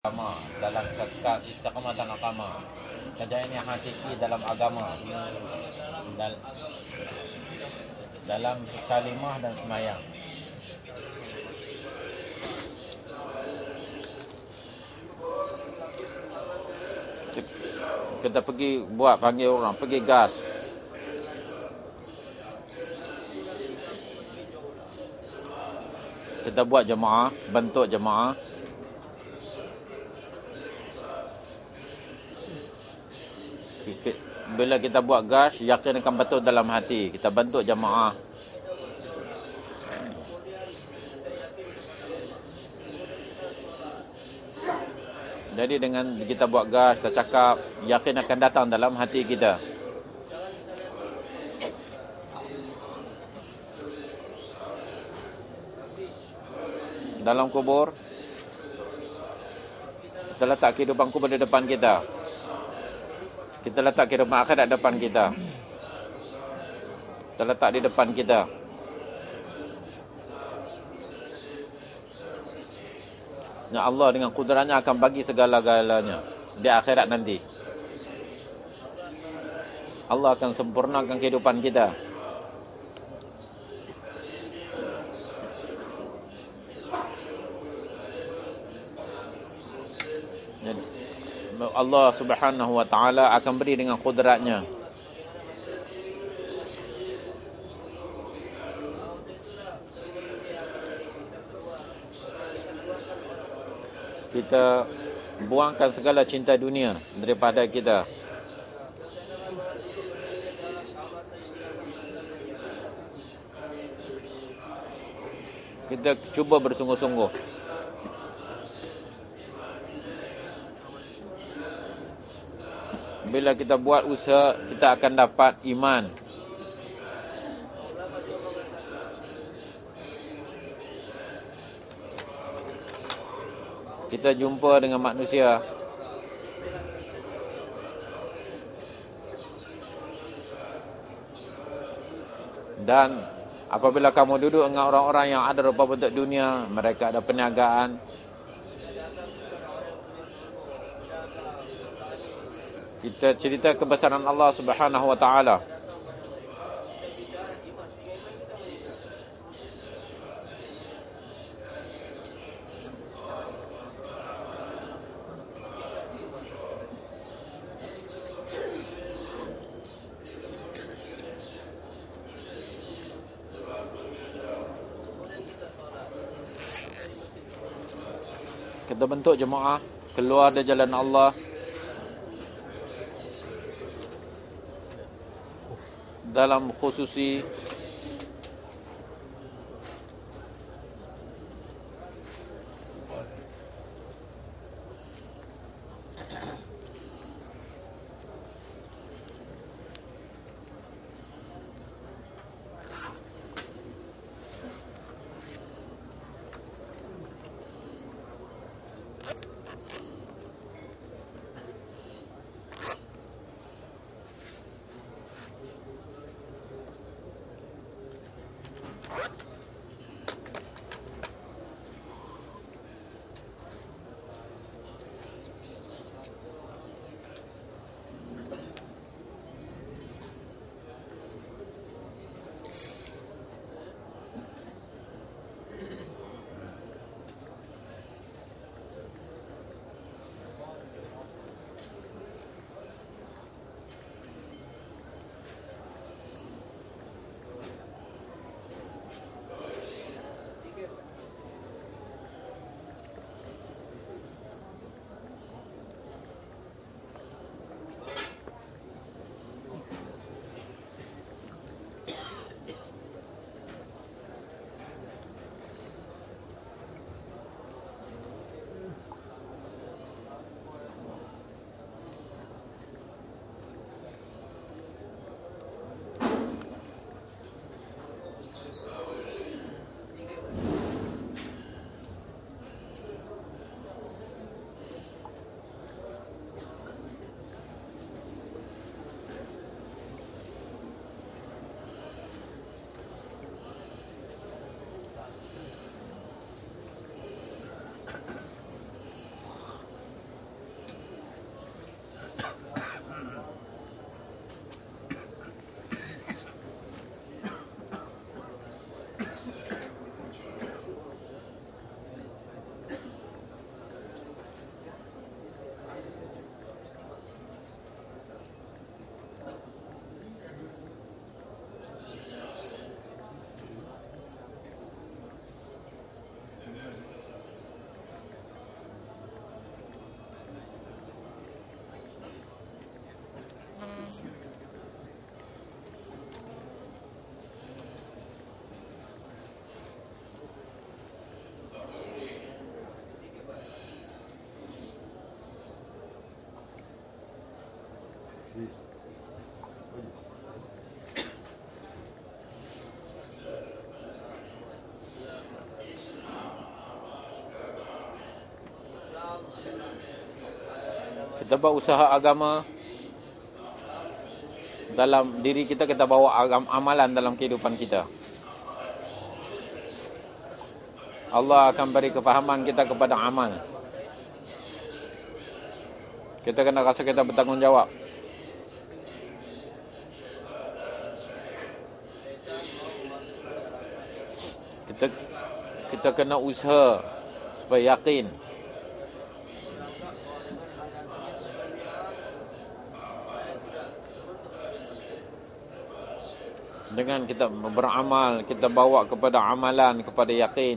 agama dalam kekal istiqamatan agama. Kejayaan yang hakiki dalam agama. Dal dalam kalimah dan semayang. Kita pergi buat panggil orang pergi gas. Kita buat jemaah bentuk jemaah bila kita buat gas yakin akan betul dalam hati. Kita bentuk jemaah jadi dengan kita buat gas kita cakap yakin akan datang dalam hati kita. Dalam kubur kita letak kehidupan kubur di depan kita kita letak kehidupan akhirat depan kita. Kita letak di depan kita. Ya Allah dengan kudratnya akan bagi segala-galanya di akhirat nanti. Allah akan sempurnakan kehidupan kita. Allah Subhanahu wa taala akan beri dengan kudratnya. Kita buangkan segala cinta dunia daripada kita. Kita cuba bersungguh-sungguh bila kita buat usaha kita akan dapat iman. Kita jumpa dengan manusia. Dan apabila kamu duduk dengan orang-orang yang ada rupa bentuk dunia mereka ada perniagaan kita cerita kebesaran Allah Subhanahu wa taala. Kita bentuk jemaah keluar dari jalan Allah dalam khususi Buat usaha agama dalam diri kita kita bawa agam, amalan dalam kehidupan kita. Allah akan beri kefahaman kita kepada amal. Kita kena rasa kita bertanggungjawab. Kita kita kena usaha supaya yakin dengan kita beramal kita bawa kepada amalan kepada yakin.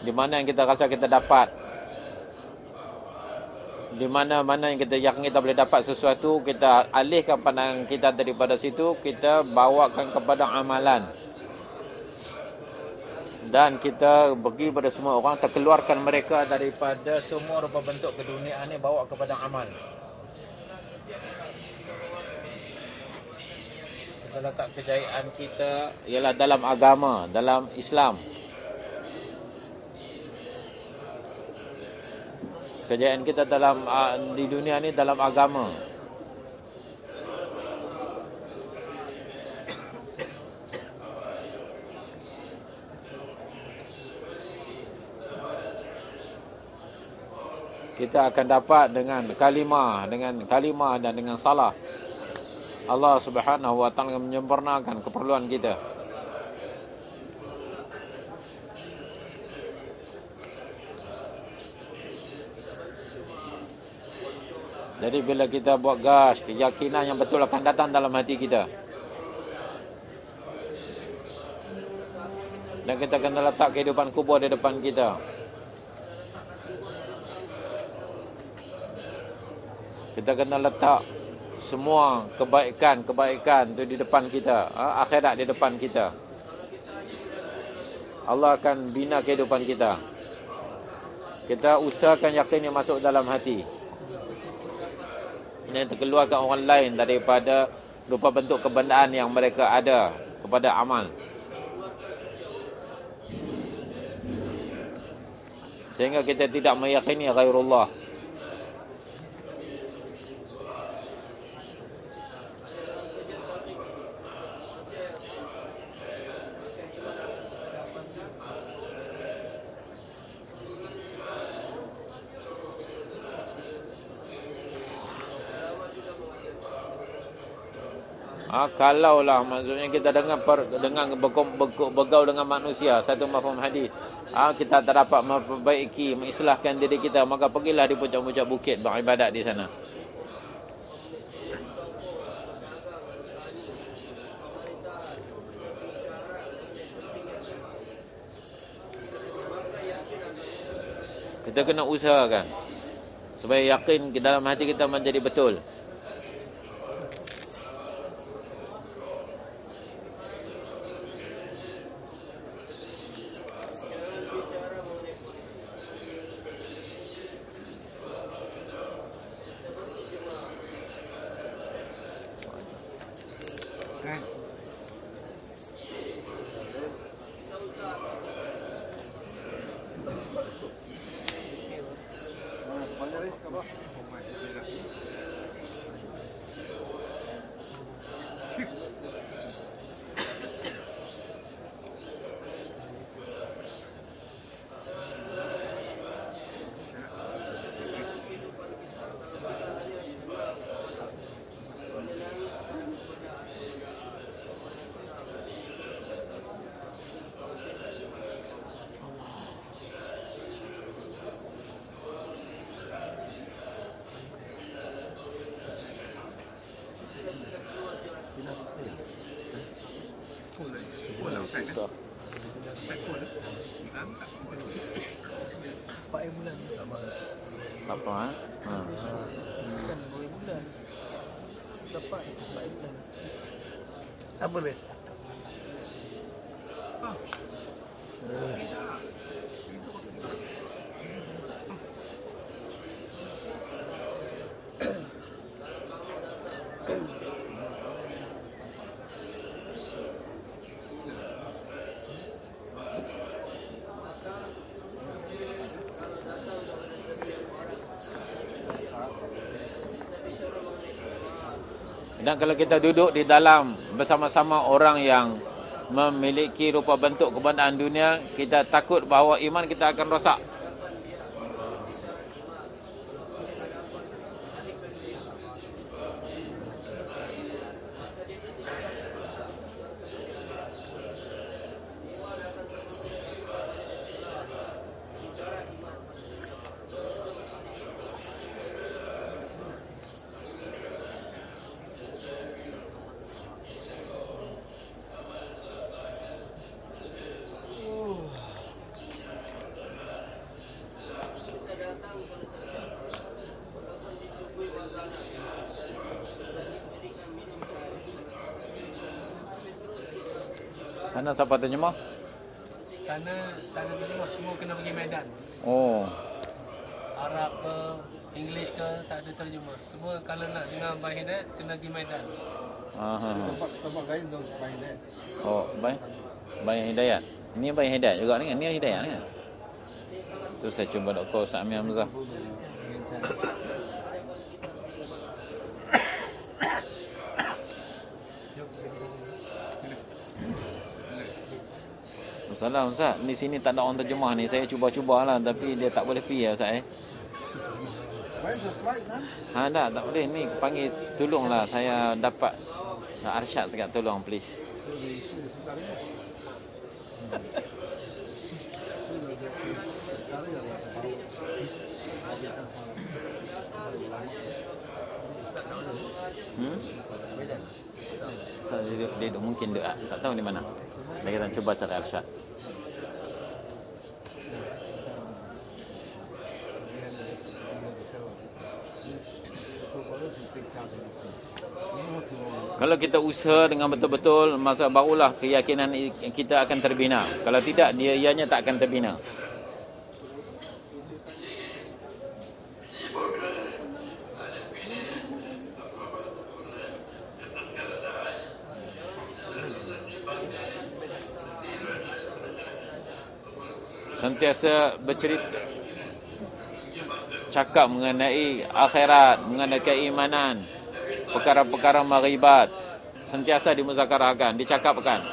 Di mana yang kita rasa kita dapat? Di mana-mana yang kita yakin kita boleh dapat sesuatu kita alihkan pandangan kita daripada situ kita bawakan kepada amalan. Dan kita bagi pada semua orang terkeluarkan mereka daripada semua rupa bentuk keduniaan ini bawa kepada amal kita letak kejayaan kita ialah dalam agama dalam Islam kejayaan kita dalam uh, di dunia ni dalam agama. Kita akan dapat dengan kalimah, dengan kalimah dan dengan salah. Allah Subhanahu wa taala menyempurnakan keperluan kita. Jadi bila kita buat gas, keyakinan yang betul akan datang dalam hati kita. Dan kita kena letak kehidupan kubur di depan kita. Kita kena letak semua kebaikan-kebaikan itu di depan kita. Ha? Akhirat di depan kita. Allah akan bina kehidupan kita. Kita usahakan yakin yang masuk dalam hati yang terkeluarkan orang lain daripada rupa bentuk kebendaan yang mereka ada kepada amal. Sehingga kita tidak meyakini ghairullah. Ha, kalau lah maksudnya kita dengar per, dengan bergaul dengan manusia satu mafhum hadis. Ha, kita tak dapat memperbaiki, mengislahkan diri kita, maka pergilah di puncak-puncak bukit beribadat di sana. Kita kena usahakan supaya yakin dalam hati kita menjadi betul. Empat bulan tak apa. Ha? ha. Bukan dua bulan. Dapat empat bulan. Apa dia? Dan kalau kita duduk di dalam bersama-sama orang yang memiliki rupa bentuk kebendaan dunia, kita takut bahawa iman kita akan rosak. Sana siapa terjemah? Tanah tanah terjemah semua kena pergi Medan. Oh. Arab ke, English ke, tak ada terjemah. Semua kalau nak dengar Abang Hidayat, kena pergi Medan. Aha. tempat tempat lain tu main dia. Oh, baik. Baik Hidayat. Ini baik Hidayat juga ni kan? Ni Hidayat ni kan? Tu saya cuba Dr. Ustaz Amir Hamzah. Masalah Ustaz, di sini tak ada orang terjemah ni. Saya cuba-cubalah tapi dia tak boleh pergi ya Ustaz eh. Flight? Ha tak, tak boleh. Ni panggil tolonglah saya dapat Arsyad sekat tolong please. Dah. Hmm? Tak, dia, dia, dia, mungkin dia tak tahu di mana. Dia kita cuba cari Arsyad. Kalau kita usaha dengan betul-betul masa barulah keyakinan kita akan terbina. Kalau tidak dia ianya tak akan terbina. Sentiasa bercerita cakap mengenai akhirat, mengenai keimanan, perkara-perkara maribat sentiasa dimuzakarahkan, dicakapkan.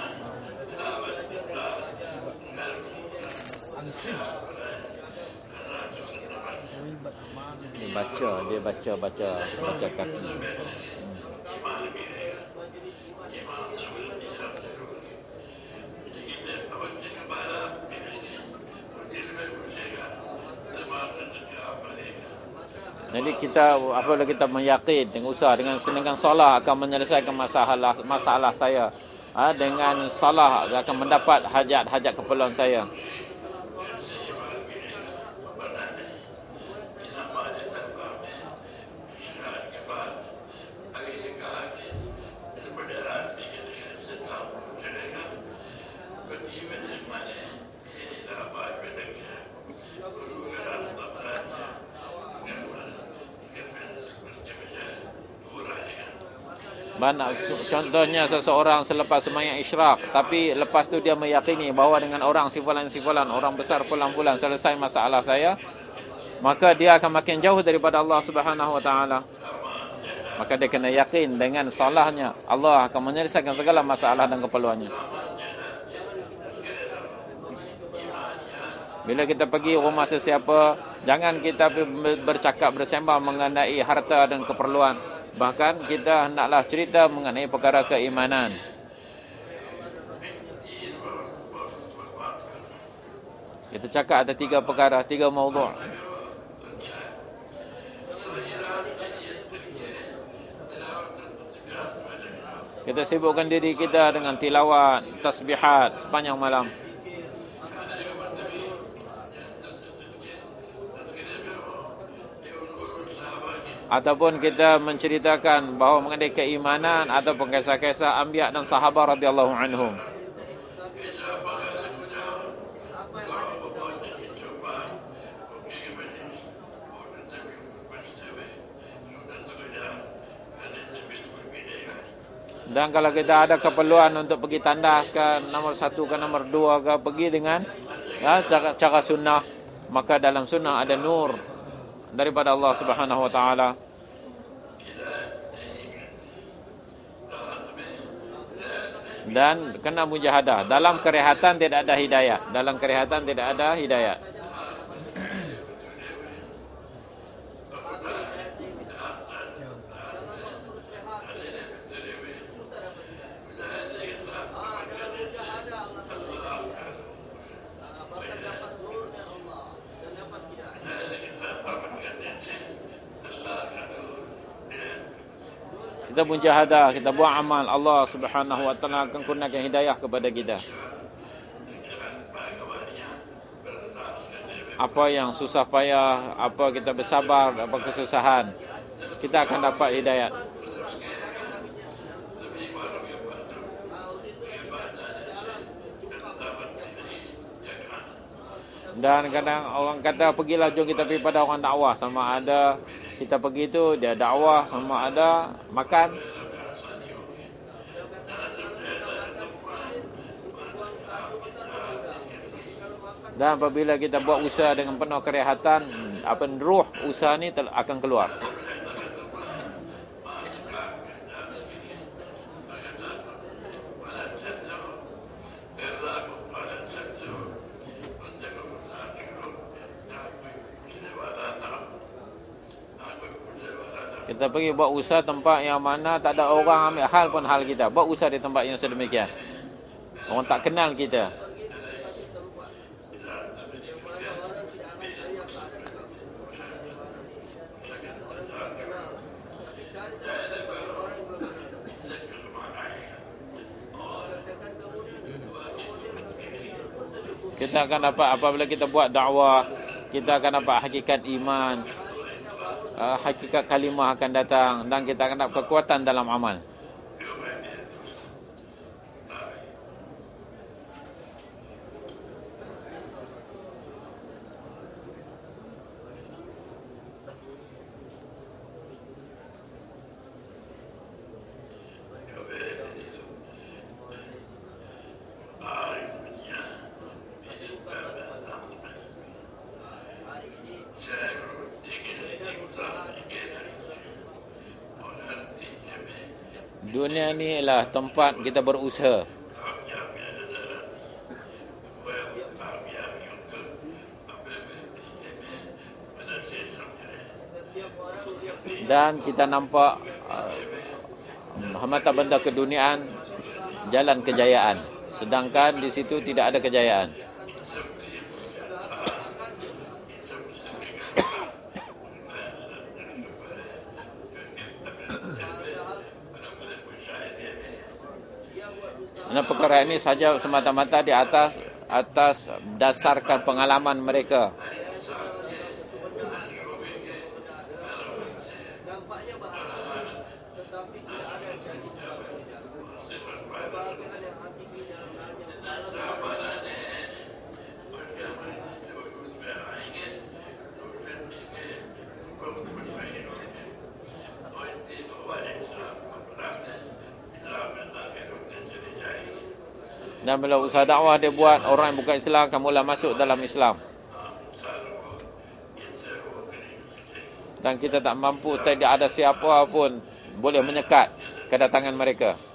Dia baca, dia baca, baca, baca kaki. Jadi kita apabila kita meyakin dengan usaha dengan dengan solat akan menyelesaikan masalah masalah saya. Ha, dengan salah akan mendapat hajat-hajat keperluan saya. Mana contohnya seseorang selepas sembahyang isyraq tapi lepas tu dia meyakini bahawa dengan orang si fulan si fulan orang besar fulan-fulan selesai masalah saya maka dia akan makin jauh daripada Allah Subhanahu wa taala. Maka dia kena yakin dengan salahnya Allah akan menyelesaikan segala masalah dan keperluannya. Bila kita pergi rumah sesiapa, jangan kita bercakap bersembang mengenai harta dan keperluan. Bahkan kita hendaklah cerita mengenai perkara keimanan. Kita cakap ada tiga perkara, tiga maudhu'. Kita sibukkan diri kita dengan tilawat, tasbihat sepanjang malam. Ataupun kita menceritakan bahawa mengenai keimanan ataupun kisah-kisah anbiya dan sahabat radhiyallahu anhum. Dan kalau kita ada keperluan untuk pergi tandas ke nomor satu ke nomor dua ke pergi dengan ya, cara, cara sunnah maka dalam sunnah ada nur daripada Allah Subhanahu wa taala. Dan kena mujahadah. Dalam kerehatan tidak ada hidayah. Dalam kerehatan tidak ada hidayah. Kita mujahadah, kita buat amal, Allah Subhanahu wa taala akan kurniakan hidayah kepada kita. Apa yang susah payah, apa kita bersabar, apa kesusahan, kita akan dapat hidayah. Dan kadang orang kata pergilah jom kita pergi pada orang dakwah sama ada kita pergi tu dia dakwah sama ada makan. Dan apabila kita buat usaha dengan penuh kerehatan apa ruh usaha ni akan keluar Kita pergi buat usaha tempat yang mana tak ada orang ambil hal pun hal kita. Buat usaha di tempat yang sedemikian. Orang tak kenal kita. Kita akan dapat apabila kita buat dakwah, kita akan dapat hakikat iman, uh, hakikat kalimah akan datang dan kita akan dapat kekuatan dalam amal. Ni ialah tempat kita berusaha. Dan kita nampak uh, hamata benda keduniaan jalan kejayaan. Sedangkan di situ tidak ada kejayaan. Karena perkara ini saja semata-mata di atas atas dasarkan pengalaman mereka. Bila usaha dakwah dia buat Orang yang bukan Islam akan mula masuk dalam Islam. Dan kita tak mampu Tidak ada siapa pun Boleh menyekat kedatangan mereka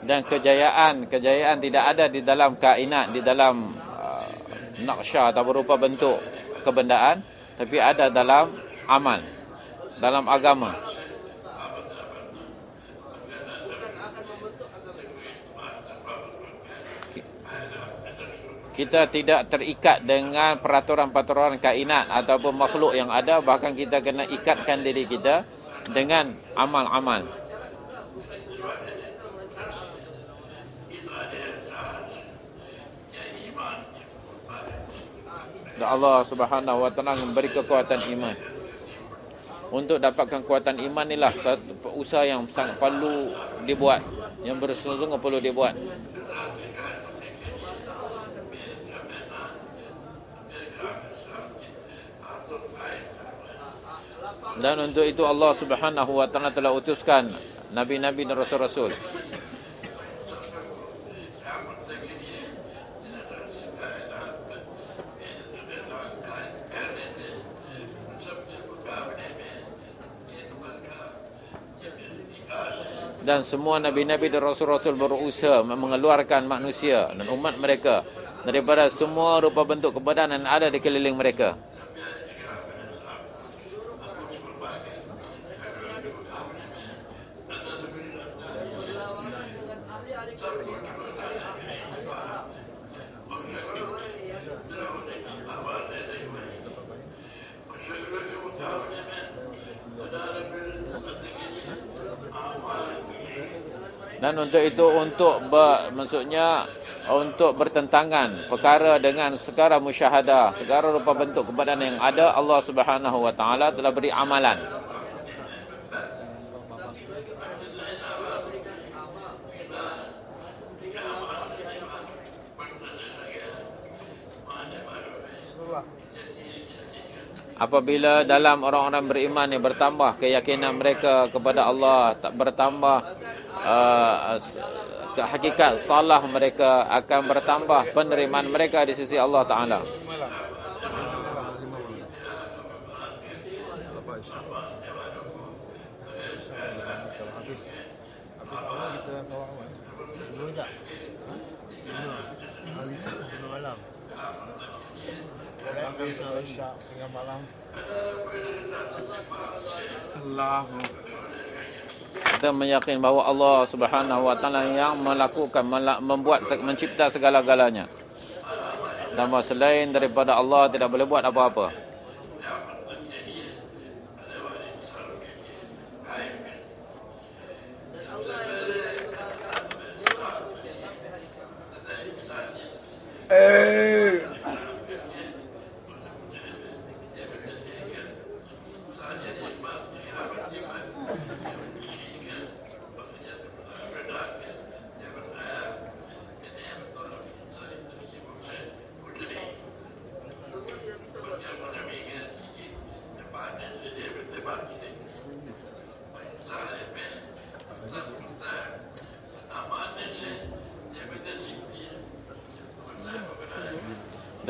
dan kejayaan kejayaan tidak ada di dalam kainat di dalam uh, naqsyah atau berupa bentuk kebendaan tapi ada dalam amal dalam agama. Kita tidak terikat dengan peraturan-peraturan kainat ataupun makhluk yang ada bahkan kita kena ikatkan diri kita dengan amal-amal. Dan Allah Subhanahu wa taala memberi kekuatan iman. Untuk dapatkan kekuatan iman inilah usaha yang sangat perlu dibuat, yang bersungguh-sungguh perlu dibuat. Dan untuk itu Allah Subhanahu wa taala telah utuskan nabi-nabi dan rasul-rasul. dan semua nabi-nabi dan rasul-rasul berusaha mengeluarkan manusia dan umat mereka daripada semua rupa bentuk kebedanan yang ada di keliling mereka. Dan untuk itu untuk ber, maksudnya untuk bertentangan perkara dengan segala musyahadah, segala rupa bentuk kebadan yang ada Allah Subhanahu wa taala telah beri amalan. Apabila dalam orang-orang beriman yang bertambah keyakinan mereka kepada Allah tak bertambah uh, hakikat salah mereka akan bertambah penerimaan mereka di sisi Allah Taala. Allahu kita meyakin bahawa Allah Subhanahu wa taala yang melakukan membuat mencipta segala-galanya. Dan selain daripada Allah tidak boleh buat apa-apa. Eh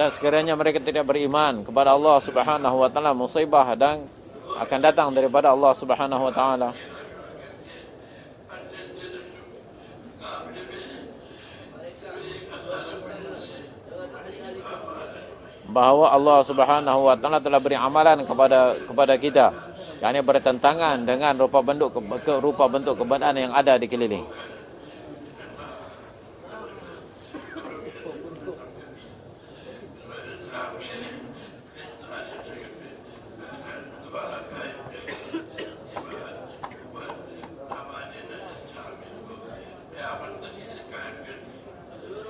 dan sekiranya mereka tidak beriman kepada Allah Subhanahu wa taala musibah dan akan datang daripada Allah Subhanahu wa taala. Bahawa Allah Subhanahu wa taala telah beri amalan kepada kepada kita. Yakni bertentangan dengan rupa bentuk ke, rupa bentuk kebenaran yang ada di keliling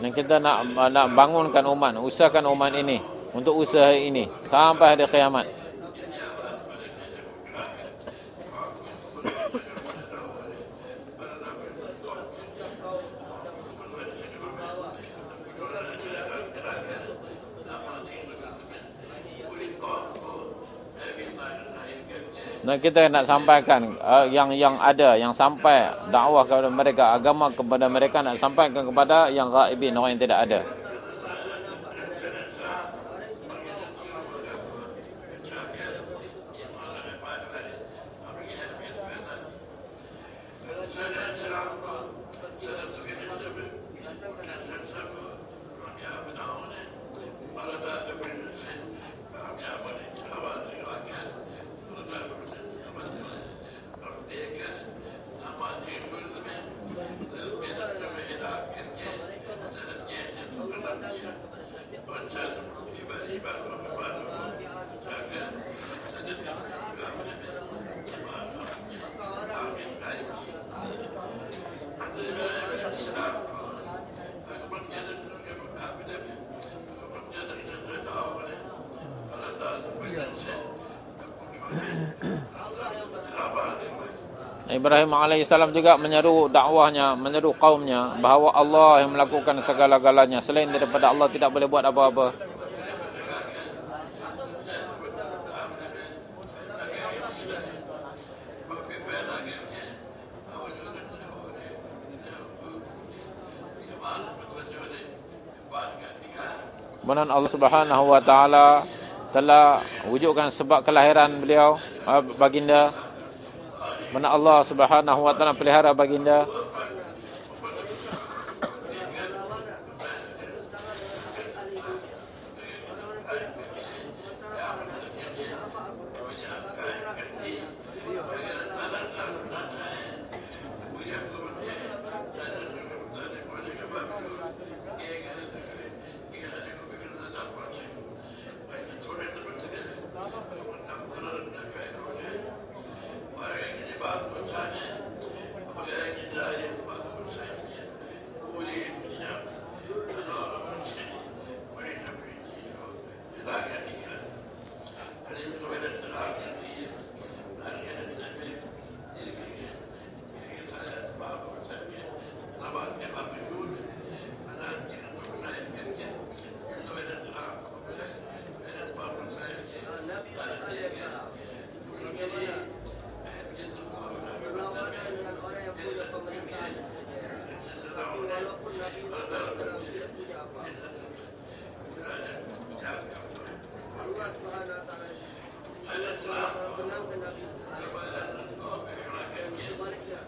Dan kita nak nak bangunkan umat, usahakan umat ini untuk usaha ini sampai hari kiamat. Dan kita nak sampaikan uh, yang yang ada, yang sampai dakwah kepada mereka, agama kepada mereka nak sampaikan kepada yang ghaibin, orang yang tidak ada. Ibrahim alaihissalam juga menyeru dakwahnya, menyeru kaumnya bahawa Allah yang melakukan segala-galanya. Selain daripada Allah tidak boleh buat apa-apa. Kemudian Allah Subhanahu wa taala telah wujudkan sebab kelahiran beliau ah, baginda mana Allah Subhanahu wa taala pelihara baginda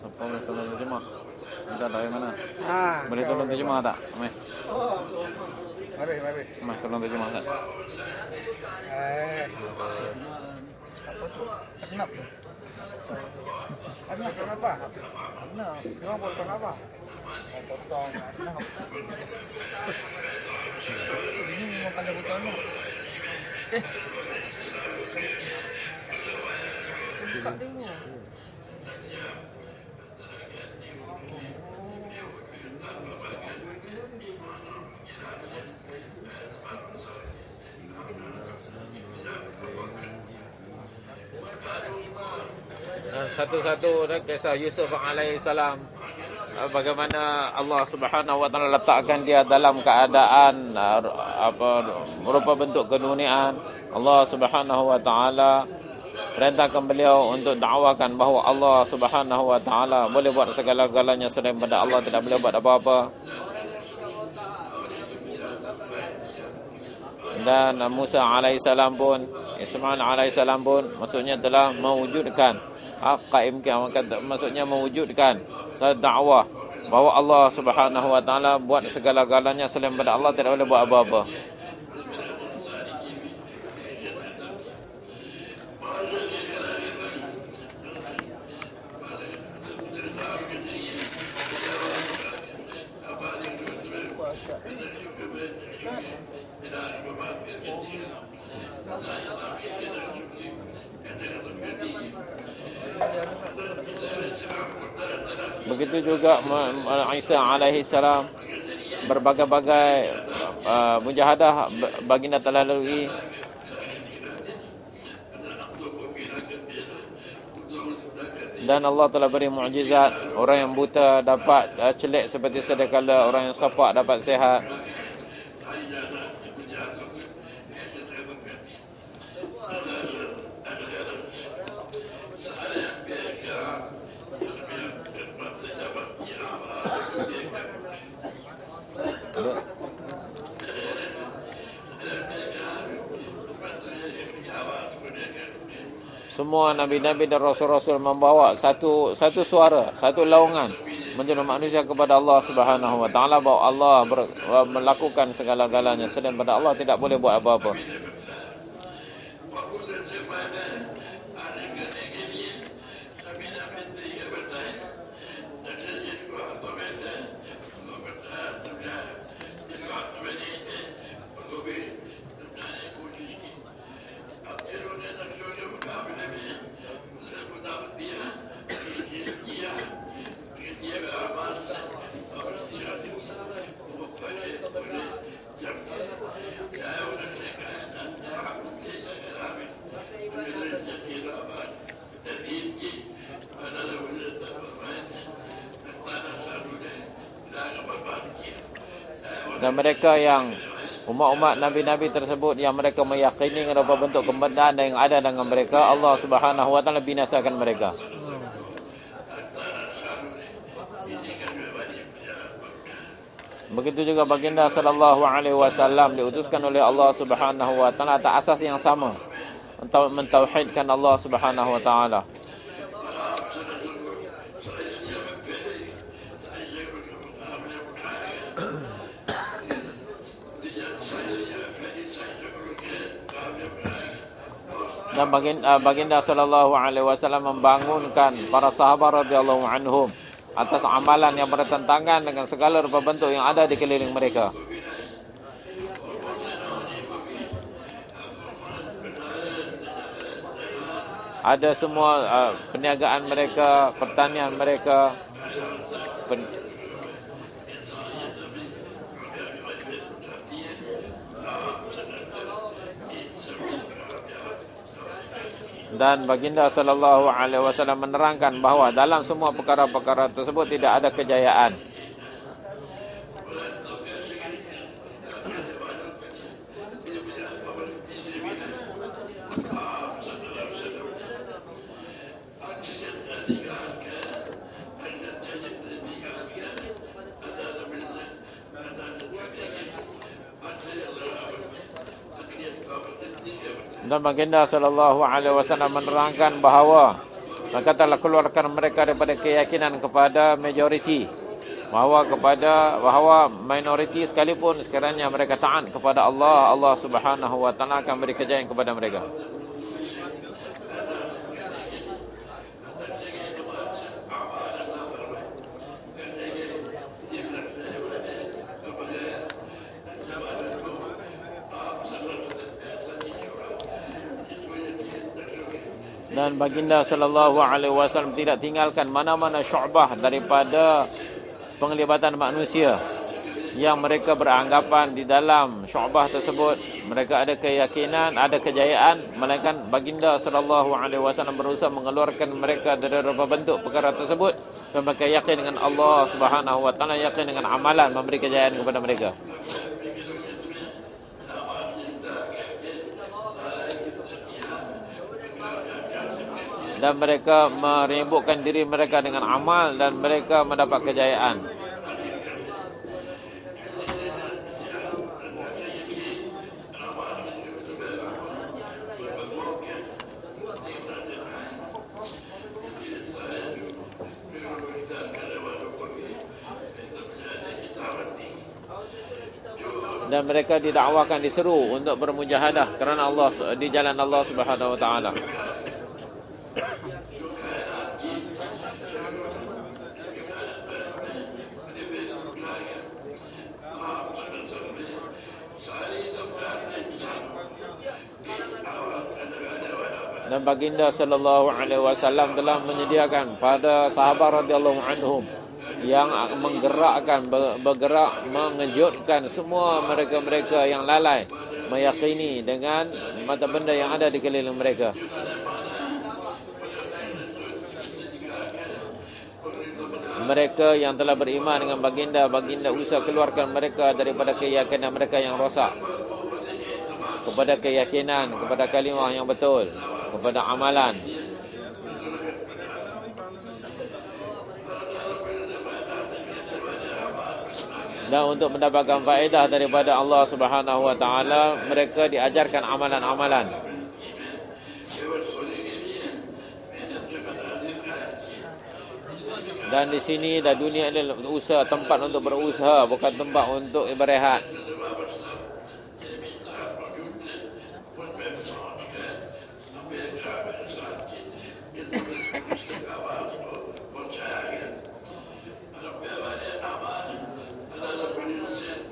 Apa boleh tolong terjemah? Minta dari mana? Ah, Boleh tolong terjemah tak? Meh, Meh tolong terjemah tak? Eh. Kenapa tu? Kenapa? Kenapa? Kenapa? Kenapa? Kenapa? Satu-satu kisah Yusuf alaihissalam. Uh, bagaimana Allah Subhanahu wa taala letakkan dia dalam keadaan uh, apa merupa bentuk keduniaan. Allah Subhanahu wa taala perintahkan beliau untuk dakwakan bahawa Allah Subhanahu wa taala boleh buat segala-galanya selain pada Allah tidak boleh buat apa-apa. Dan Musa alaihissalam pun Ismail alaihissalam pun maksudnya telah mewujudkan qaimkan kata maksudnya mewujudkan dakwah bahawa Allah Subhanahu wa taala buat segala-galanya selain pada Allah tidak boleh buat apa-apa. Begitu juga Isa alaihi salam. Berbagai-bagai uh, mujahadah baginda telah lalui. Dan Allah telah beri mukjizat. Orang yang buta dapat uh, celik seperti sedia kala orang yang sapak dapat sehat semua nabi-nabi dan rasul-rasul membawa satu satu suara, satu laungan menyeru manusia kepada Allah Subhanahu wa taala bahawa Allah ber, melakukan segala-galanya selain pada Allah tidak boleh buat apa-apa. Dan mereka yang umat-umat nabi-nabi tersebut yang mereka meyakini apa bentuk kebenaran yang ada dengan mereka, Allah Subhanahu wa taala binasakan mereka. Begitu juga baginda sallallahu alaihi wasallam diutuskan oleh Allah Subhanahu wa taala atas asas yang sama untuk mentauhidkan Allah Subhanahu wa taala. Dan baginda, baginda sallallahu alaihi wasallam membangunkan para sahabat radhiyallahu anhum atas amalan yang bertentangan dengan segala rupa bentuk yang ada di keliling mereka. Ada semua uh, perniagaan mereka, pertanian mereka, dan baginda sallallahu alaihi wasallam menerangkan bahawa dalam semua perkara-perkara tersebut tidak ada kejayaan. Dan baginda sallallahu alaihi wasallam menerangkan bahawa maka telah keluarkan mereka daripada keyakinan kepada majoriti. Bahawa kepada bahawa minoriti sekalipun sekiranya mereka taat kepada Allah Allah Subhanahu wa taala akan beri kejayaan kepada mereka dan baginda sallallahu alaihi wasallam tidak tinggalkan mana-mana syu'bah daripada penglibatan manusia yang mereka beranggapan di dalam syu'bah tersebut. Mereka ada keyakinan ada kejayaan melainkan baginda sallallahu alaihi wasallam berusaha mengeluarkan mereka dari beberapa bentuk perkara tersebut. Dan mereka yakin dengan Allah Subhanahu wa taala yakin dengan amalan memberi kejayaan kepada mereka dan mereka meribukkan diri mereka dengan amal dan mereka mendapat kejayaan. dan mereka didakwakan diseru untuk bermujahadah kerana Allah di jalan Allah Subhanahu wa taala. Dan baginda sallallahu alaihi wasallam telah menyediakan pada sahabat radhiyallahu anhum yang menggerakkan bergerak mengejutkan semua mereka-mereka yang lalai meyakini dengan mata benda yang ada di keliling mereka mereka yang telah beriman dengan baginda baginda usaha keluarkan mereka daripada keyakinan mereka yang rosak. Kepada keyakinan kepada kalimah yang betul kepada amalan. Dan untuk mendapatkan faedah daripada Allah Subhanahu wa taala mereka diajarkan amalan-amalan dan di sini dah dunia adalah usaha tempat untuk berusaha bukan tempat untuk berehat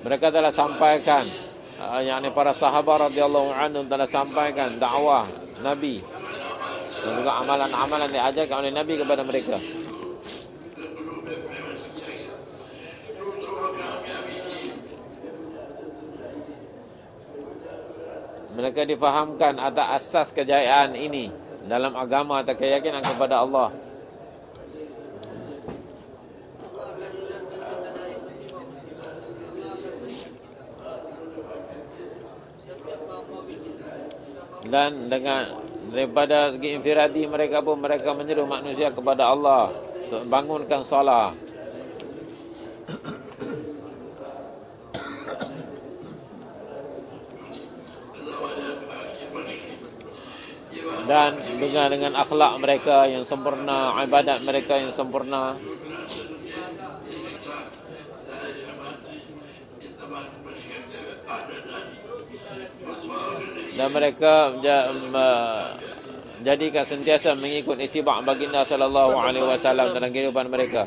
mereka telah sampaikan uh, yang ini para sahabat radhiyallahu anhum telah sampaikan dakwah nabi. Dan juga amalan-amalan yang diajarkan oleh nabi kepada mereka mereka difahamkan atas asas kejayaan ini dalam agama atau keyakinan kepada Allah. Dan dengan daripada segi infiradi mereka pun mereka menyeru manusia kepada Allah untuk bangunkan solat. Dan dengan dengan akhlak mereka yang sempurna, ibadat mereka yang sempurna. Dan mereka jadikan sentiasa mengikut itibak baginda sallallahu alaihi wasallam dalam kehidupan mereka.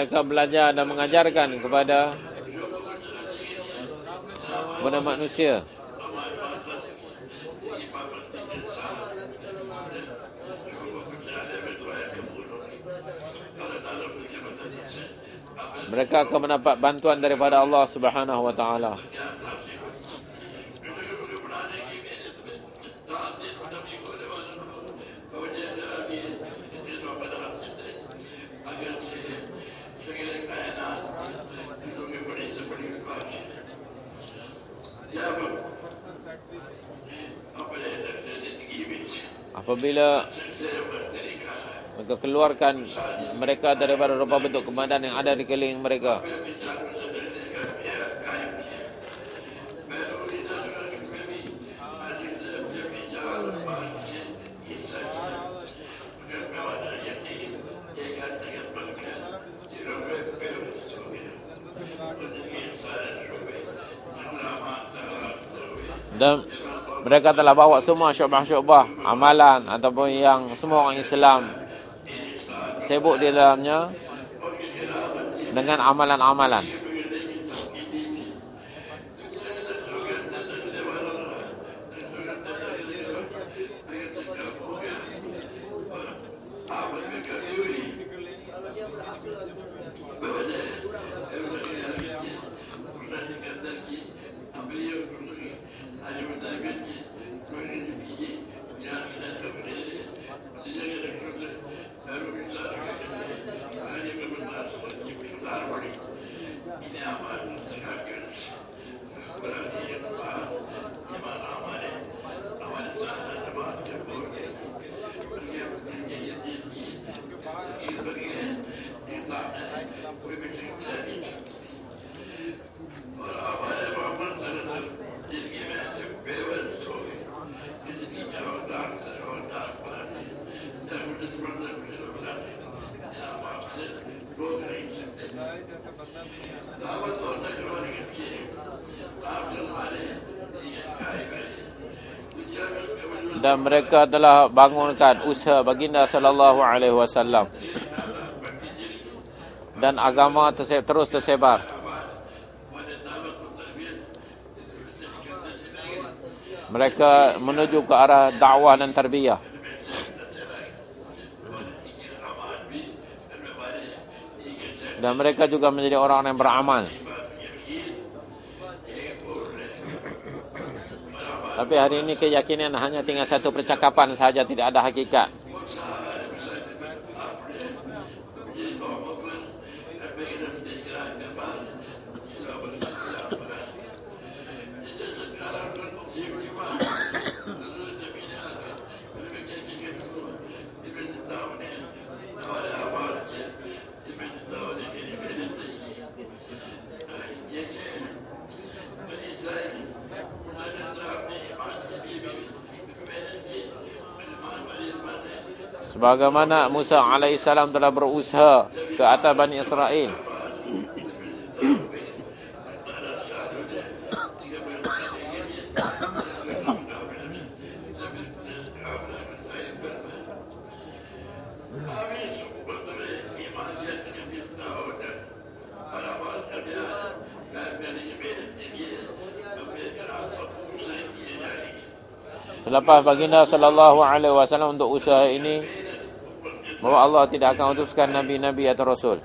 Mereka belajar dan mengajarkan kepada kepada manusia? Mereka akan mendapat bantuan daripada Allah Subhanahu wa taala apabila mereka keluarkan mereka daripada rupa bentuk kemadan yang ada di keliling mereka dan mereka telah bawa semua syubah-syubah amalan ataupun yang semua orang Islam sibuk di dalamnya dengan amalan-amalan. dan mereka telah bangunkan usaha baginda sallallahu alaihi wasallam. Dan agama terus tersebar. Mereka menuju ke arah dakwah dan tarbiyah. Dan mereka juga menjadi orang yang beramal Tapi hari ini keyakinan hanya tinggal satu percakapan saja tidak ada hakikat. bagaimana Musa alaihissalam telah berusaha ke atas Bani Israel? Selepas baginda sallallahu alaihi wasallam untuk usaha ini bahawa Allah tidak akan utuskan nabi-nabi atau rasul.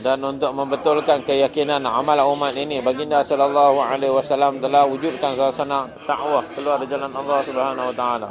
dan untuk membetulkan keyakinan amal umat ini baginda sallallahu alaihi wasallam telah wujudkan suasana dakwah keluar dari jalan Allah Subhanahu wa taala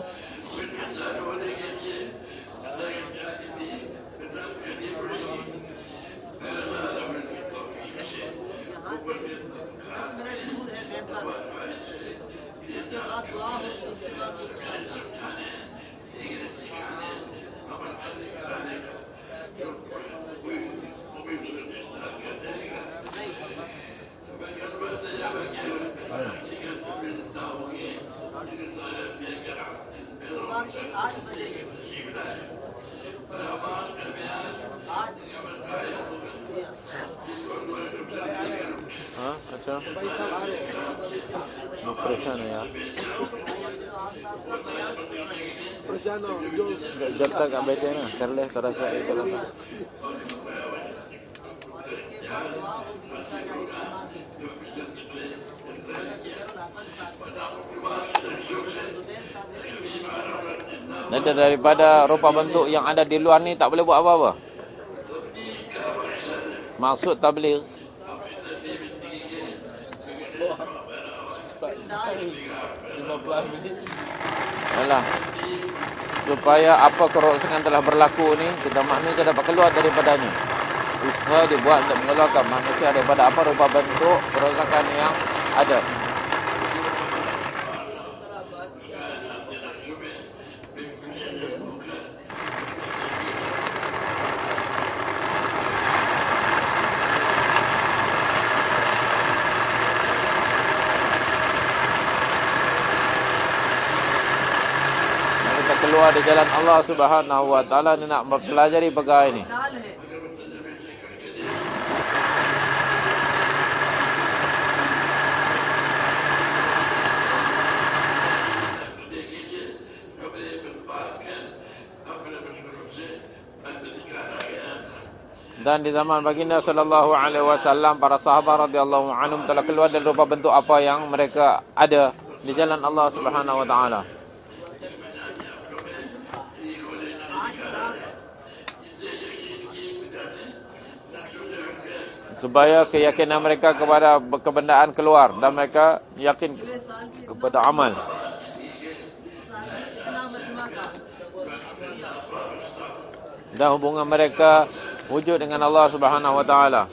sana. Yo jap tak ambil je nah. Kalau kau rasa itu kalau. Ya. Nada daripada rupa bentuk yang ada di luar ni tak boleh buat apa-apa. Maksud tabligh Alah. Supaya apa kerosakan telah berlaku ni kita manusia dapat keluar daripadanya. Usaha dibuat untuk mengeluarkan manusia daripada apa rupa bentuk kerosakan yang ada. Dan di jalan Allah Subhanahu wa taala ni nak mempelajari perkara ini. Dan di zaman baginda sallallahu alaihi wasallam para sahabat radhiyallahu anhum telah keluar dari rupa bentuk apa yang mereka ada di jalan Allah Subhanahu wa taala. Supaya keyakinan mereka kepada kebendaan keluar dan mereka yakin kepada amal. Dan hubungan mereka wujud dengan Allah Subhanahu wa taala.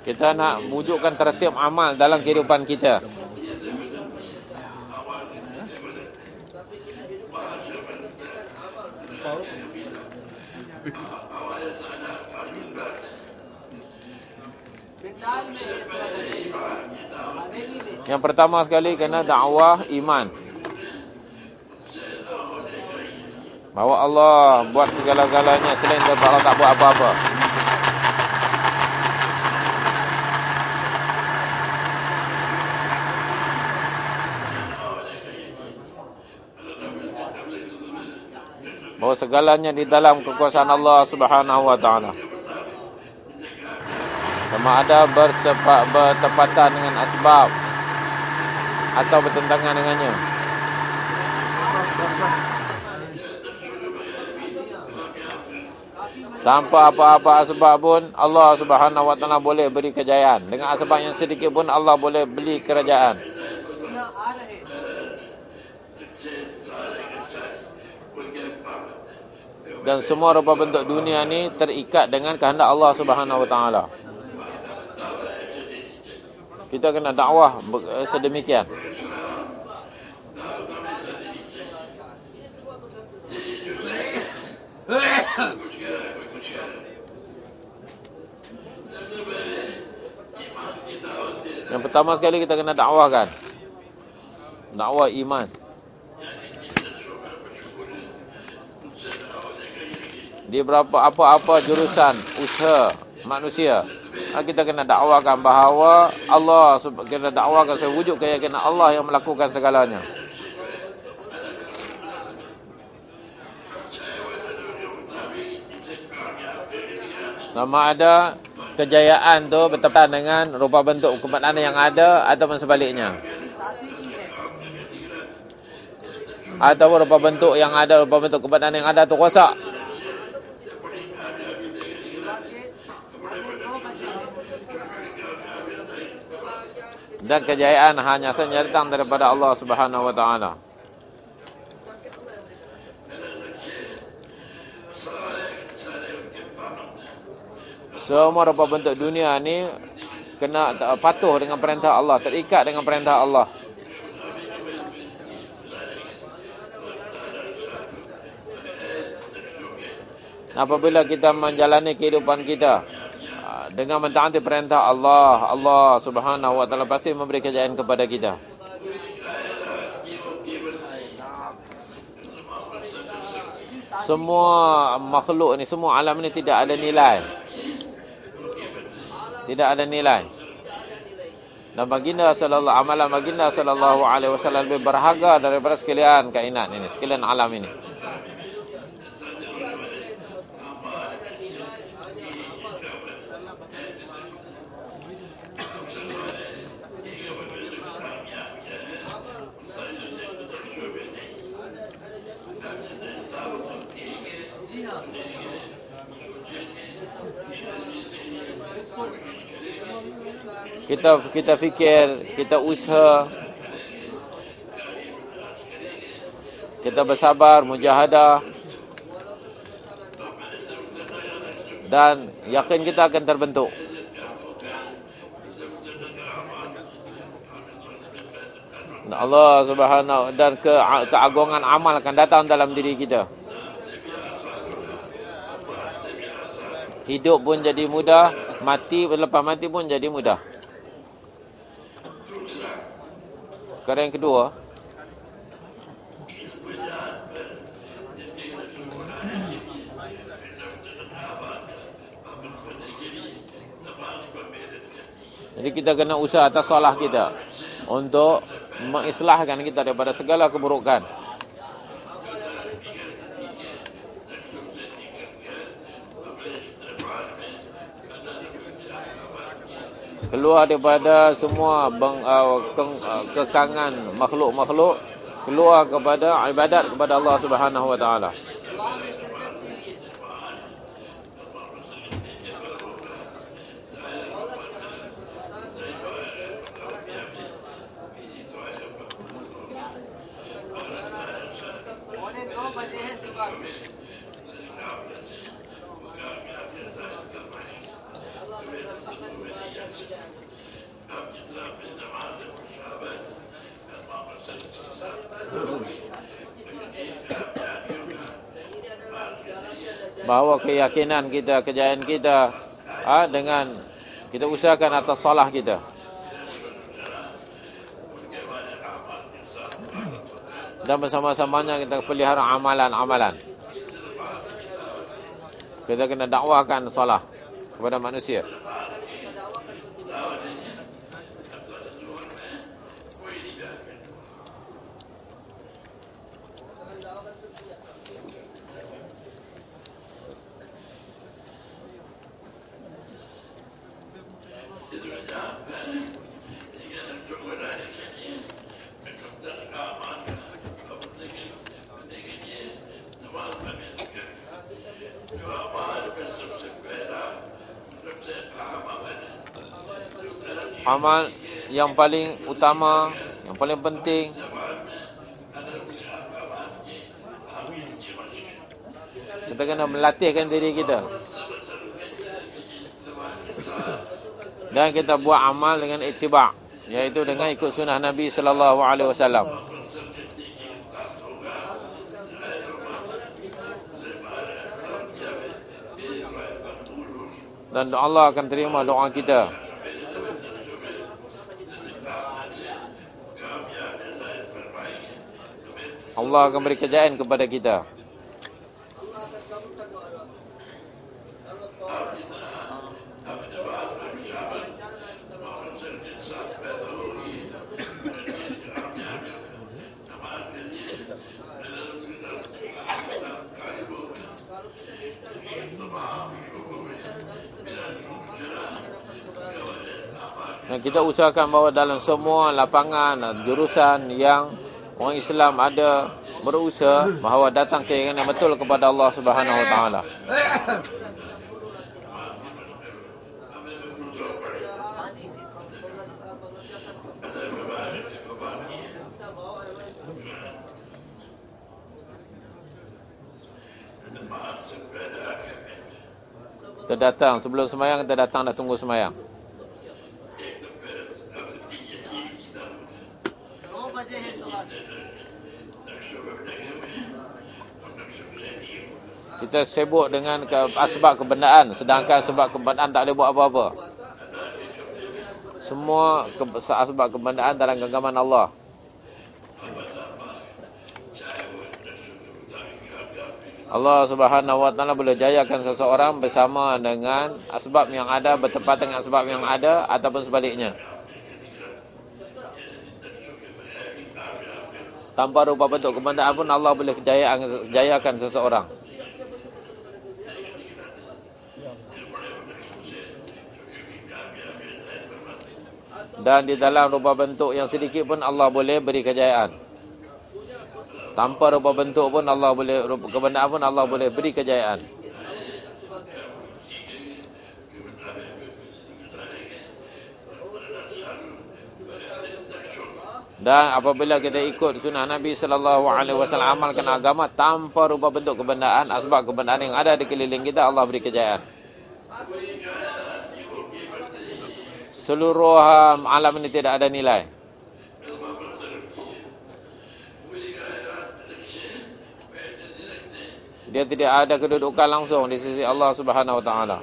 Kita nak wujudkan tertib amal dalam kehidupan kita. Yang pertama sekali kena dakwah iman. Bahawa Allah buat segala-galanya selain daripada Allah tak buat apa-apa. Segalanya di dalam kekuasaan Allah Subhanahu wa taala. Sama ada bersepak bertepatan dengan asbab atau bertentangan dengannya. Tanpa apa-apa sebab pun Allah Subhanahu wa taala boleh beri kejayaan. Dengan sebab yang sedikit pun Allah boleh beli kerajaan. Dan semua rupa bentuk dunia ni terikat dengan kehendak Allah Subhanahu wa taala. Kita kena dakwah sedemikian. Yang pertama sekali kita kena dakwahkan. Dakwah iman. Di berapa apa-apa jurusan usaha manusia ha, kita kena dakwakan bahawa Allah kena dakwakan sewujud keyakinan Allah yang melakukan segalanya. Nama ada kejayaan tu bertepatan dengan rupa bentuk kebenaran yang ada ataupun sebaliknya. Atau rupa bentuk yang ada, rupa bentuk kebenaran yang ada tu rosak. Dan kejayaan hanya saja datang daripada Allah Subhanahu wa taala. Semua rupa bentuk dunia ni kena patuh dengan perintah Allah, terikat dengan perintah Allah. Apabila kita menjalani kehidupan kita dengan mentaati perintah Allah, Allah Subhanahu wa taala pasti memberi kejayaan kepada kita. Semua makhluk ni, semua alam ni tidak ada nilai tidak ada nilai. Dan baginda sallallahu amalan baginda sallallahu alaihi wasallam lebih berharga daripada sekalian kainat ini, sekalian alam ini. Kita kita fikir, kita usaha kita bersabar, mujahadah dan yakin kita akan terbentuk. Allah Subhanahu dan ke keagungan amal akan datang dalam diri kita. Hidup pun jadi mudah, mati lepas mati pun jadi mudah. Perkara yang kedua Jadi kita kena usaha atas salah kita Untuk mengislahkan kita daripada segala keburukan keluar daripada semua bang, uh, keng, uh, kekangan makhluk-makhluk keluar kepada ibadat kepada Allah Subhanahu wa taala. bahawa keyakinan kita, kejayaan kita ha, dengan kita usahakan atas salah kita. Dan bersama-samanya kita pelihara amalan-amalan. Kita kena dakwahkan salah kepada manusia. Amal yang paling utama, yang paling penting kita kena melatihkan diri kita. Dan kita buat amal dengan ittiba, iaitu dengan ikut sunnah Nabi sallallahu alaihi wasallam. Dan Allah akan terima doa kita. Allah akan beri kejayaan kepada kita. Dan kita usahakan bahawa dalam semua lapangan jurusan yang orang Islam ada berusaha bahawa datang keyakinan betul kepada Allah Subhanahu Taala. Kita datang sebelum semayang kita datang dah tunggu semayang. Kita sibuk dengan ke, asbab kebendaan sedangkan sebab kebendaan tak boleh buat apa-apa. Semua ke, asbab kebendaan dalam genggaman Allah. Allah Subhanahu Wa Taala boleh jayakan seseorang bersama dengan asbab yang ada bertepatan dengan asbab yang ada ataupun sebaliknya. Tanpa rupa bentuk kebendaan pun Allah boleh jayakan seseorang. Dan di dalam rupa bentuk yang sedikit pun Allah boleh beri kejayaan. Tanpa rupa bentuk pun Allah boleh rupa pun Allah boleh beri kejayaan. Dan apabila kita ikut sunnah Nabi sallallahu alaihi wasallam amalkan agama tanpa rupa bentuk kebendaan, asbab kebendaan yang ada di keliling kita Allah beri kejayaan. Seluruh alam ini tidak ada nilai. Dia tidak ada kedudukan langsung di sisi Allah Subhanahu wa taala.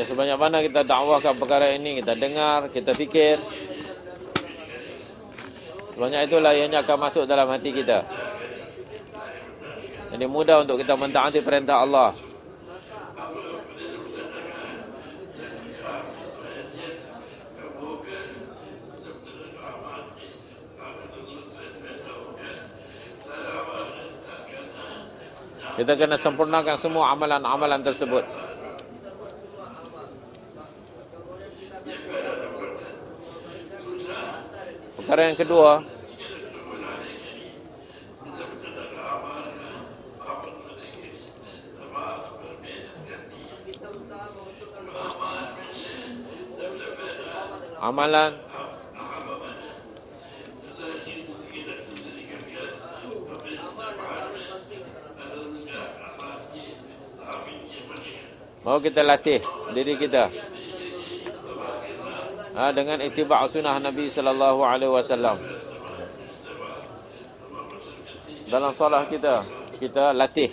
Ya sebanyak mana kita dakwahkan perkara ini, kita dengar, kita fikir, Sebanyak itulah ianya akan masuk dalam hati kita. Jadi mudah untuk kita mentaati perintah Allah. Kita kena sempurnakan semua amalan-amalan tersebut. Perkara yang kedua. Amalan. Mau kita latih diri kita ha, dengan ittiba' sunnah Nabi sallallahu alaihi wasallam. Dalam solat kita, kita latih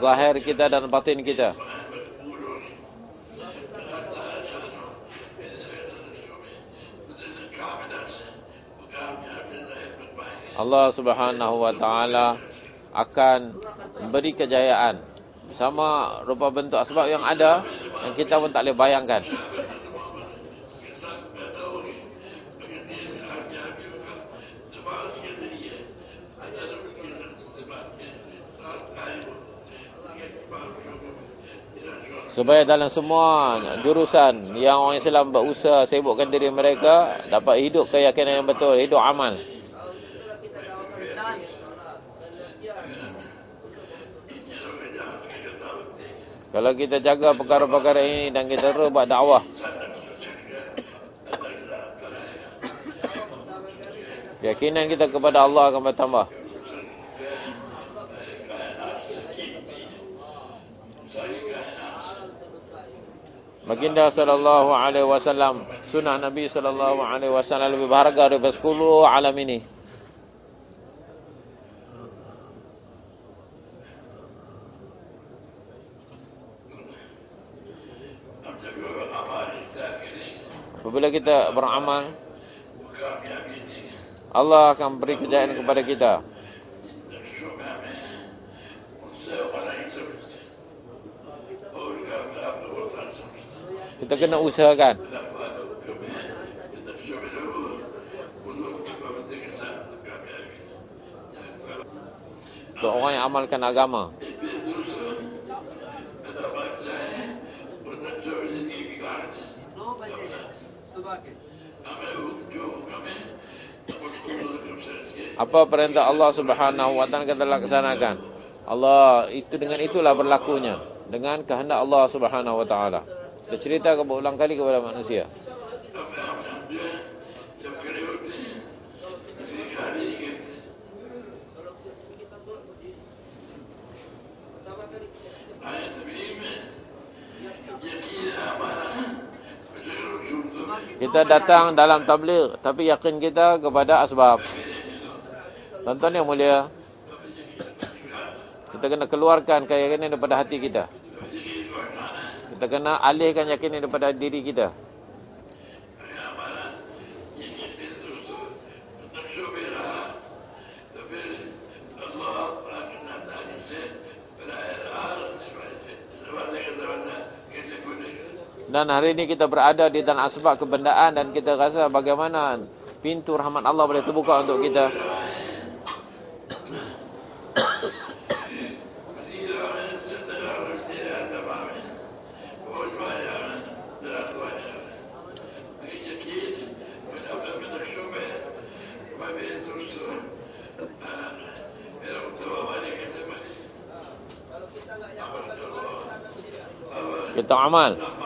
zahir kita dan batin kita. Allah Subhanahu wa taala akan beri kejayaan sama rupa bentuk sebab yang ada yang kita pun tak boleh bayangkan. Supaya dalam semua jurusan yang orang Islam berusaha sibukkan diri mereka dapat hidup keyakinan yang betul, hidup amal. Kalau kita jaga perkara-perkara ini dan kita terus buat dakwah. Keyakinan kita kepada Allah akan bertambah. Baginda sallallahu alaihi wasallam sunnah Nabi sallallahu alaihi wasallam lebih berharga daripada 10 alam ini. Apabila kita beramal Allah akan beri kejayaan kepada kita. Kita kena usahakan. Untuk orang yang amalkan agama Apa perintah Allah Subhanahu wa taala kita laksanakan. Allah itu dengan itulah berlakunya dengan kehendak Allah Subhanahu wa taala. Kita cerita berulang kali kepada manusia. Kita datang dalam tabligh tapi yakin kita kepada asbab. Tuan-tuan yang mulia, kita kena keluarkan keyakinan daripada hati kita. Kita kena alihkan yakinan daripada diri kita. Dan hari ini kita berada di tanah asbab kebendaan dan kita rasa bagaimana pintu rahmat Allah boleh terbuka untuk kita. Kita amal.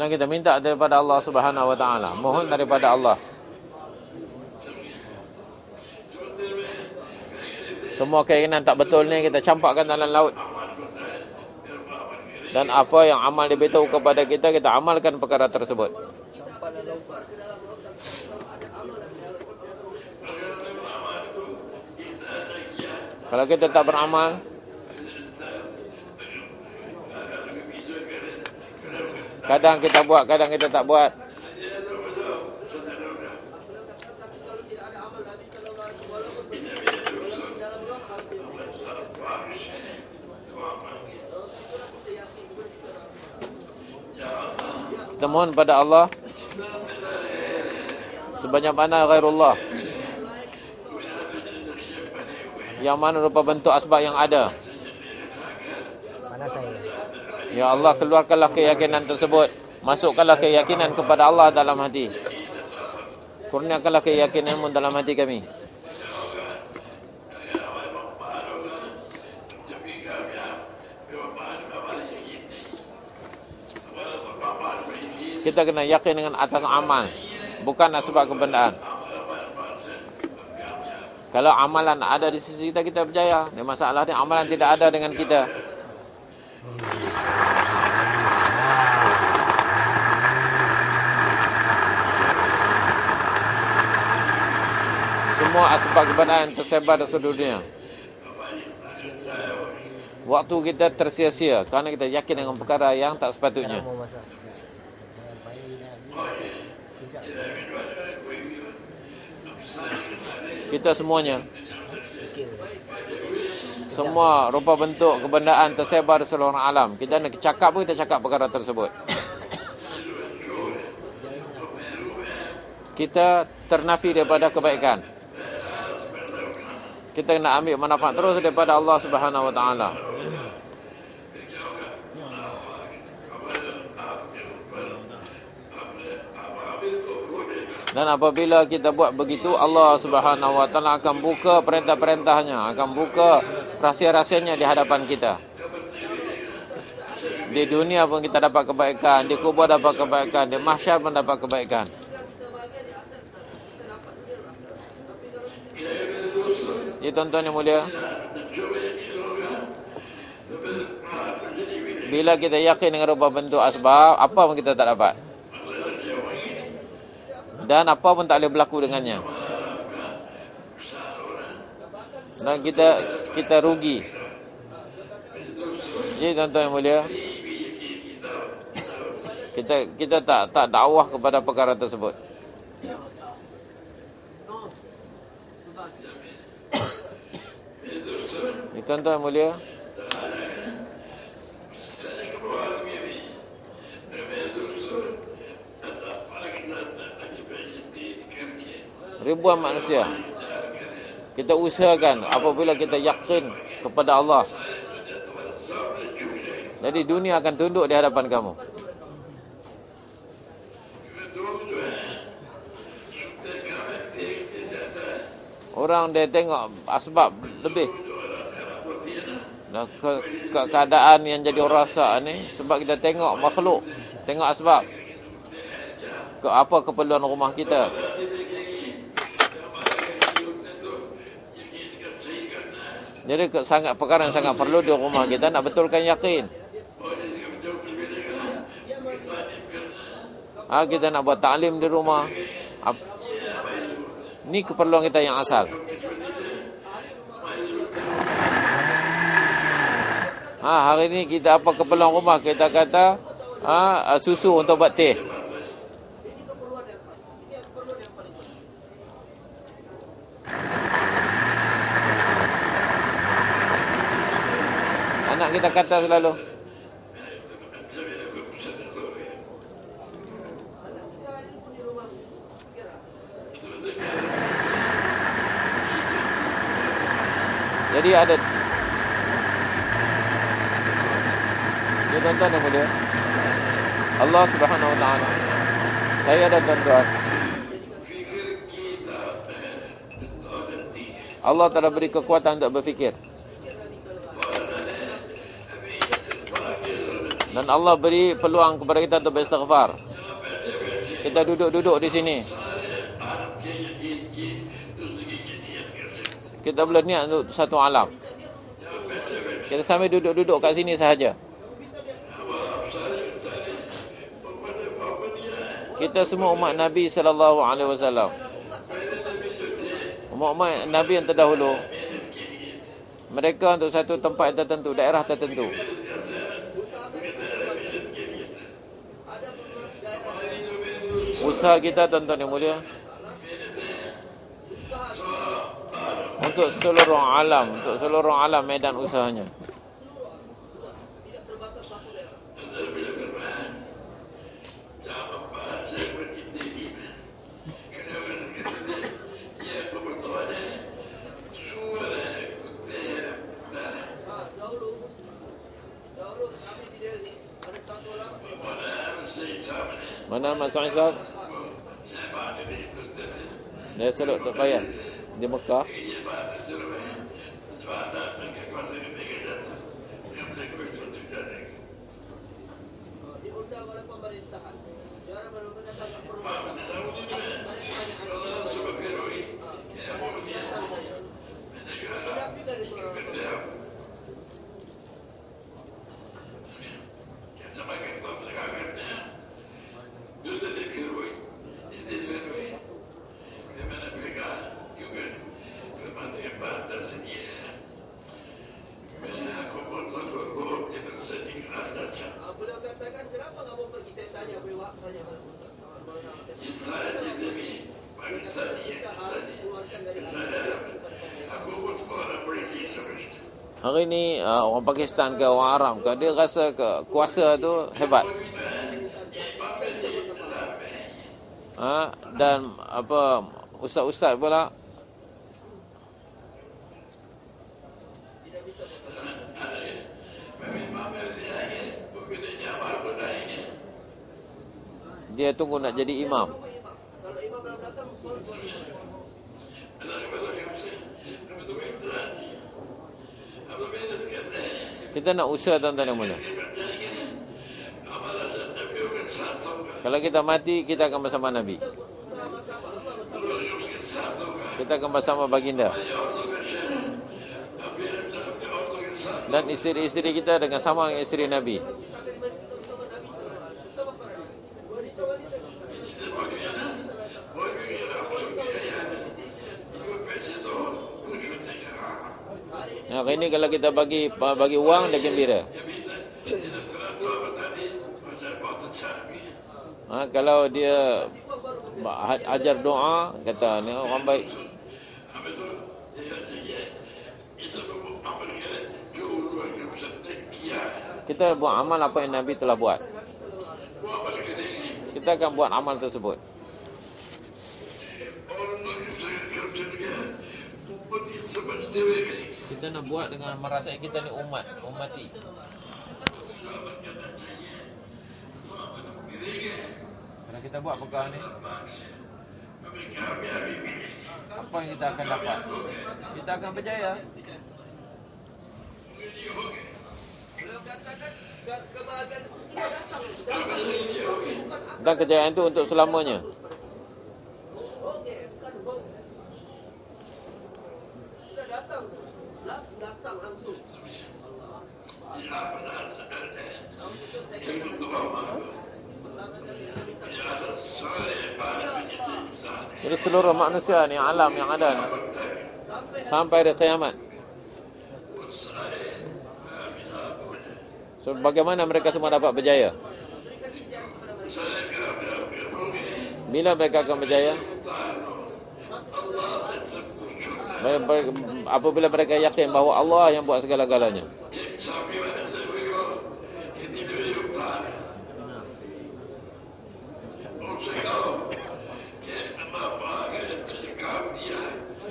Dan kita minta daripada Allah Subhanahu wa taala, mohon daripada Allah. Semua keinginan tak betul ni kita campakkan dalam laut. Dan apa yang amal diberitahu kepada kita, kita amalkan perkara tersebut. Kalau kita tak beramal, Kadang kita buat, kadang kita tak buat. Kita mohon pada Allah sebanyak mana ghairullah yang mana rupa bentuk asbab yang ada. Ya Allah keluarkanlah keyakinan tersebut. Masukkanlah keyakinan kepada Allah dalam hati. Kurniakanlah keyakinanmu dalam hati kami. Kita kena yakin dengan atas amal Bukan sebab kebendaan. Kalau amalan ada di sisi kita, kita percaya. Ini masalah ni amalan tidak ada dengan kita semua asbab kebenaran tersebar di seluruh dunia. Waktu kita tersia-sia kerana kita yakin dengan perkara yang tak sepatutnya. Kita semuanya semua rupa bentuk kebendaan tersebar di seluruh alam. Kita nak cakap pun kita cakap perkara tersebut. Kita ternafi daripada kebaikan kita kena ambil manfaat terus daripada Allah Subhanahu Wa Taala. Dan apabila kita buat begitu Allah Subhanahu Wa Taala akan buka perintah-perintahnya, akan buka rahsia-rahsianya di hadapan kita. Di dunia pun kita dapat kebaikan, di kubur dapat kebaikan, di mahsyar pun dapat kebaikan. Ya tuan-tuan yang mulia. Bila kita yakin dengan rupa bentuk asbab Apa pun kita tak dapat. Dan apa pun tak boleh berlaku dengannya. Dan kita kita rugi. Jadi tuan-tuan yang mulia. Kita kita tak tak dakwah kepada perkara tersebut. Ini tuan-tuan mulia. Ribuan manusia. Kita usahakan apabila kita yakin kepada Allah. Jadi dunia akan tunduk di hadapan kamu. Orang dia tengok asbab lebih. Nah, ke, ke, keadaan yang jadi rasa ni sebab kita tengok makhluk, tengok asbab. Ke apa keperluan rumah kita? Jadi ke, sangat perkara yang sangat perlu di rumah kita nak betulkan yakin. Ha, kita nak buat taklim di rumah. Ap- Ni keperluan kita yang asal. Ha, hari ni kita apa keperluan rumah? Kita kata ha, susu untuk buat teh. Anak kita kata selalu. Ada. Ya tuan-tuan mulia. Allah subhanahu wa ta'ala. Saya dan tuan-tuan. Allah telah beri kekuatan untuk berfikir. Dan Allah beri peluang kepada kita untuk beristighfar. Kita duduk-duduk di sini Kita boleh niat untuk satu alam Kita sambil duduk-duduk kat sini sahaja Kita semua umat Nabi sallallahu alaihi wasallam. Umat-umat Nabi yang terdahulu mereka untuk satu tempat tertentu, daerah tertentu. Usaha kita tuan-tuan yang mulia untuk seluruh alam, untuk seluruh alam medan usahanya. Mana Mak Sa'id Sa'ad? Dia seluk tak payah Di Mekah Hari ni uh, orang Pakistan ke orang Arab ke dia rasa ke kuasa tu hebat. Ha, dan apa ustaz-ustaz pula Dia tunggu nak jadi imam. Kita nak usaha tuan-tuan yang mulia. Kalau kita mati, kita akan bersama Nabi. Kita akan bersama baginda. Dan isteri-isteri kita dengan sama dengan isteri Nabi. Hari ini kalau kita bagi bagi wang dia gembira. Ha, kalau dia ha- ajar doa, kata ni orang baik. Kita buat amal apa yang Nabi telah buat. Kita akan buat amal tersebut. Kita nak buat dengan merasa kita ni umat, umati. Kalau kita buat perkara ni Apa yang kita akan dapat? Kita akan berjaya. Dan kejayaan itu untuk selamanya Jadi seluruh manusia ni alam yang ada ni sampai hari kiamat. So bagaimana mereka semua dapat berjaya? Bila mereka akan berjaya? Apabila mereka yakin bahawa Allah yang buat segala-galanya.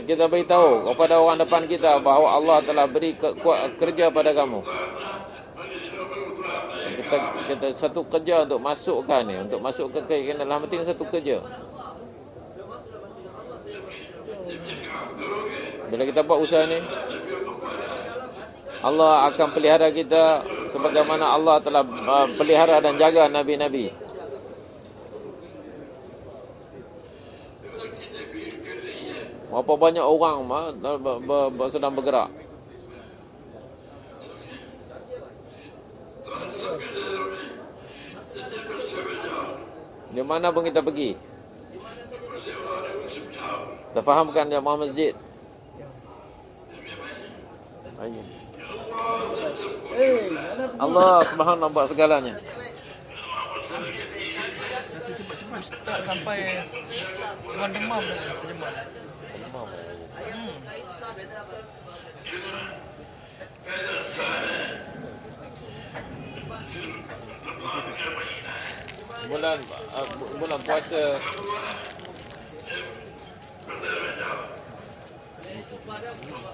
kita beritahu kepada orang depan kita bahawa Allah telah beri ke, kerja pada kamu. Kita, kita satu kerja untuk masukkan ni, untuk masuk ke keinginan dalam hati satu kerja. Bila kita buat usaha ni, Allah akan pelihara kita sebagaimana Allah telah uh, pelihara dan jaga nabi-nabi. Berapa banyak orang mah sedang bergerak. Di mana pun kita pergi. Dah fahamkan dia Muhammad Masjid? Allah subhanahu buat segalanya. Start sampai Tuan demam terjemah. Bulan uh, bulan puasa Bu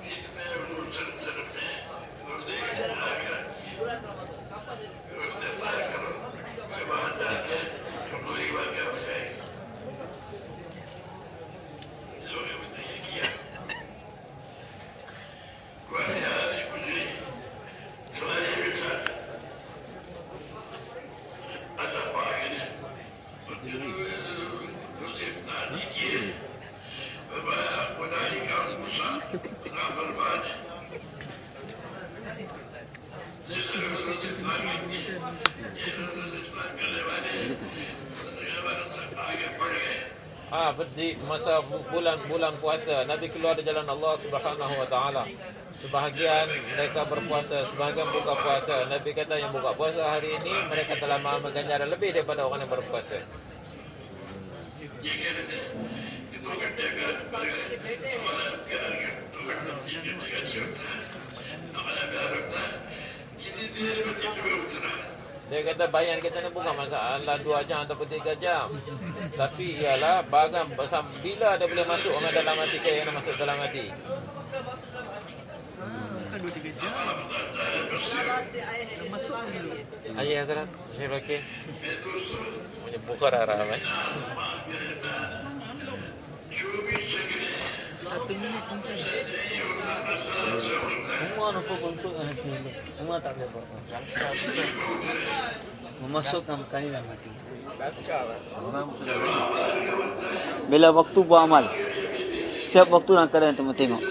bir memur zırh zırh. Masa bulan-bulan puasa Nabi keluar di jalan Allah Subhanahu wa taala. Sebahagian mereka berpuasa, sebahagian buka puasa. Nabi kata yang buka puasa hari ini mereka telah mengamal ganjaran lebih daripada orang yang berpuasa. Dia kata bayan kita ni bukan masalah 2 jam atau 3 jam. Tapi ialah bagan bila dia boleh masuk orang dalam hati kaya yang masuk dalam hati. Bukan 2 3 jam. Masuk dulu. Ayah Hazrat, saya okey. Punya buka darah eh. Satu minit mungkin. Semua nampak untuk nasi ini. Semua tak boleh buat. Memasukkan kali dalam hati. Bila waktu buat amal. Setiap waktu nak kadang tengok tengok.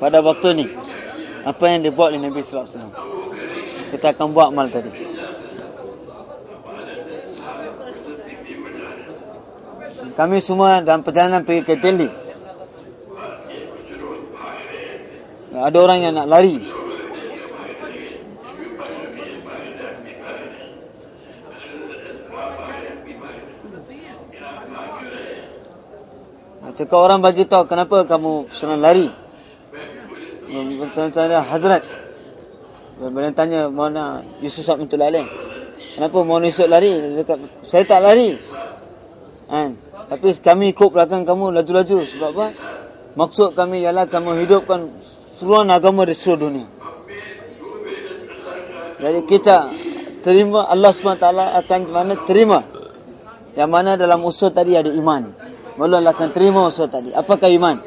Pada waktu ni. Apa yang dibuat oleh Nabi Wasallam. Kita akan buat amal tadi. Kami semua dalam perjalanan pergi ke Delhi. ada orang yang nak lari Cakap orang bagi tahu kenapa kamu senang lari. Tanya-tanya Hazrat. Bila tanya mana Yusuf Sab untuk lalim. Kenapa mohon Yusuf lari? Dekat, saya tak lari. Kan? Tapi kami ikut belakang kamu laju-laju. Sebab apa? Maksud kami ialah kamu hidupkan seluruh agama di seluruh dunia. Jadi kita terima Allah SWT akan mana terima. Yang mana dalam usul tadi ada iman. Allah akan terima usul tadi. Apakah iman?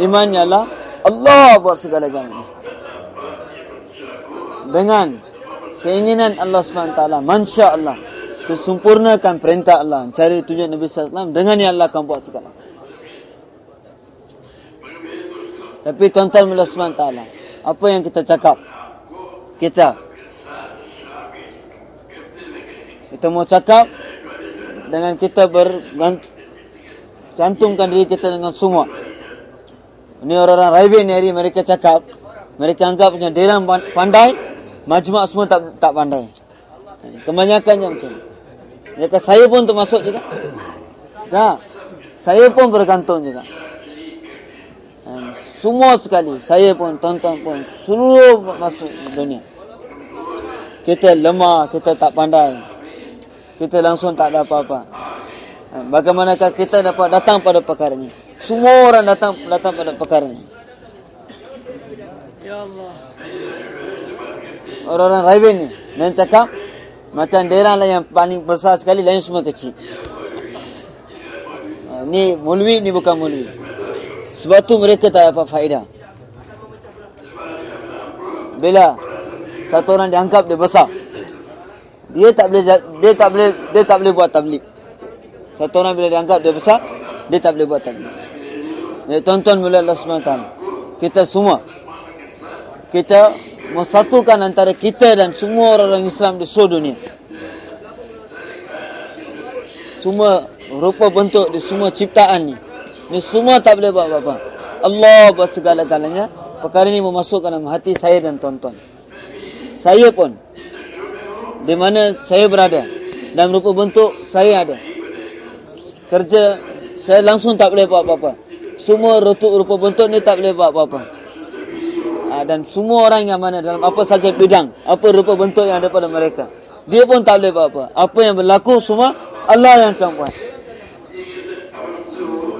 Iman ialah Allah buat segala-galanya. Dengan keinginan Allah SWT. Masya Allah. Itu sempurnakan perintah Allah. Cari tujuan Nabi SAW. Dengan yang Allah akan buat segala. Tapi tuan-tuan Allah SWT. Apa yang kita cakap? Kita. Kita mau cakap. Dengan kita bergantumkan diri kita dengan semua. Ini orang-orang Raibin ni hari mereka cakap. Mereka anggap macam Deram pandai. Majmuk semua tak tak pandai. Kebanyakannya macam ni. Mereka saya pun termasuk juga. Tak. Saya pun bergantung juga. Semua sekali. Saya pun, tonton pun. Seluruh masuk dunia. Kita lemah, kita tak pandai. Kita langsung tak ada apa-apa. Bagaimanakah kita dapat datang pada perkara ini? Semua orang datang datang pada perkara ini. Ya Allah. Orang-orang Raibin ni. Dan cakap, macam daerah lah yang paling besar sekali, lain semua kecil. Ha, ni mulwi, ni bukan mulwi. Sebab tu mereka tak dapat faedah. Bila satu orang dianggap dia besar. Dia tak boleh dia tak boleh dia tak boleh buat tablik. Satu orang bila dianggap dia besar, dia tak boleh buat tablik. Ya, tonton mula Allah SWT. Kita semua. Kita Mesatukan antara kita dan semua orang-orang Islam di seluruh dunia. Semua rupa bentuk di semua ciptaan ni. Ni semua tak boleh buat apa-apa. Allah buat segala-galanya. Perkara ini memasukkan dalam hati saya dan tonton. Saya pun. Di mana saya berada. Dalam rupa bentuk saya ada. Kerja saya langsung tak boleh buat apa-apa. Semua rupa bentuk ni tak boleh buat apa-apa. Ha, dan semua orang yang mana dalam apa saja bidang, apa rupa bentuk yang ada pada mereka. Dia pun tak boleh buat apa. Apa yang berlaku semua Allah yang akan buat.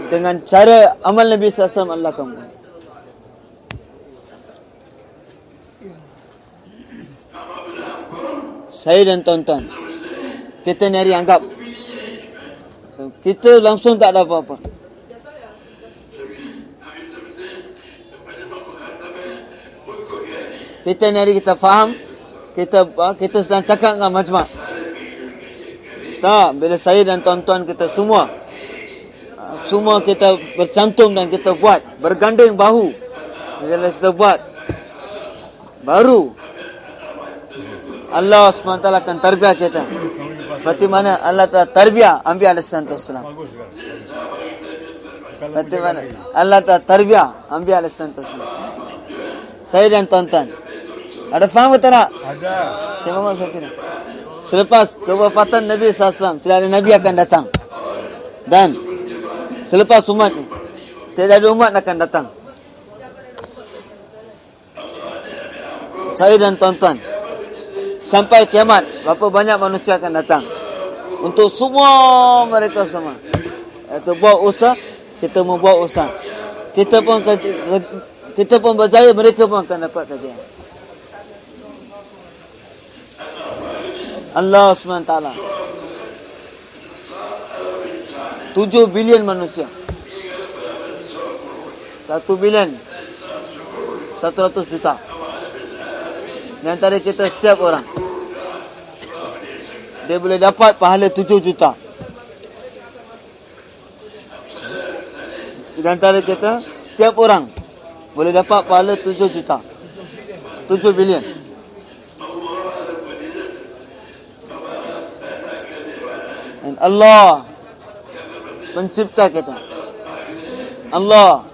Dengan cara amal Nabi SAW Allah buat. Saya dan tuan-tuan. Kita ni hari anggap. Kita langsung tak ada apa-apa. Kita ni hari kita faham. Kita kita sedang cakap dengan majma'. Tak, bila saya dan tuan-tuan kita semua semua kita bercantum dan kita buat berganding bahu. Bila kita buat baru Allah SWT akan terbiak kita. Seperti mana Allah telah terbiak ambil alaihi wasallam. Seperti mana Allah telah ambil alaihi wasallam. Saya dan tuan-tuan. Ada faham atau tak? Ada. Saya Muhammad saya tidak. Selepas kewafatan Nabi SAW, tidak ada Nabi akan datang. Dan selepas umat ni, tidak ada umat akan datang. Saya dan tuan-tuan, sampai kiamat, berapa banyak manusia akan datang. Untuk semua mereka semua. Itu buat usaha, kita mau buat usaha. Kita pun kita pun berjaya, mereka pun akan dapat kejayaan. Allah SWT 7 bilion manusia. 1 bilion. 100 juta. Di antara kita setiap orang. Dia boleh dapat pahala 7 juta. Di antara kita Setiap orang Boleh dapat pahala 7 juta. 7 bilion. Dan Allah pencipta kita. Allah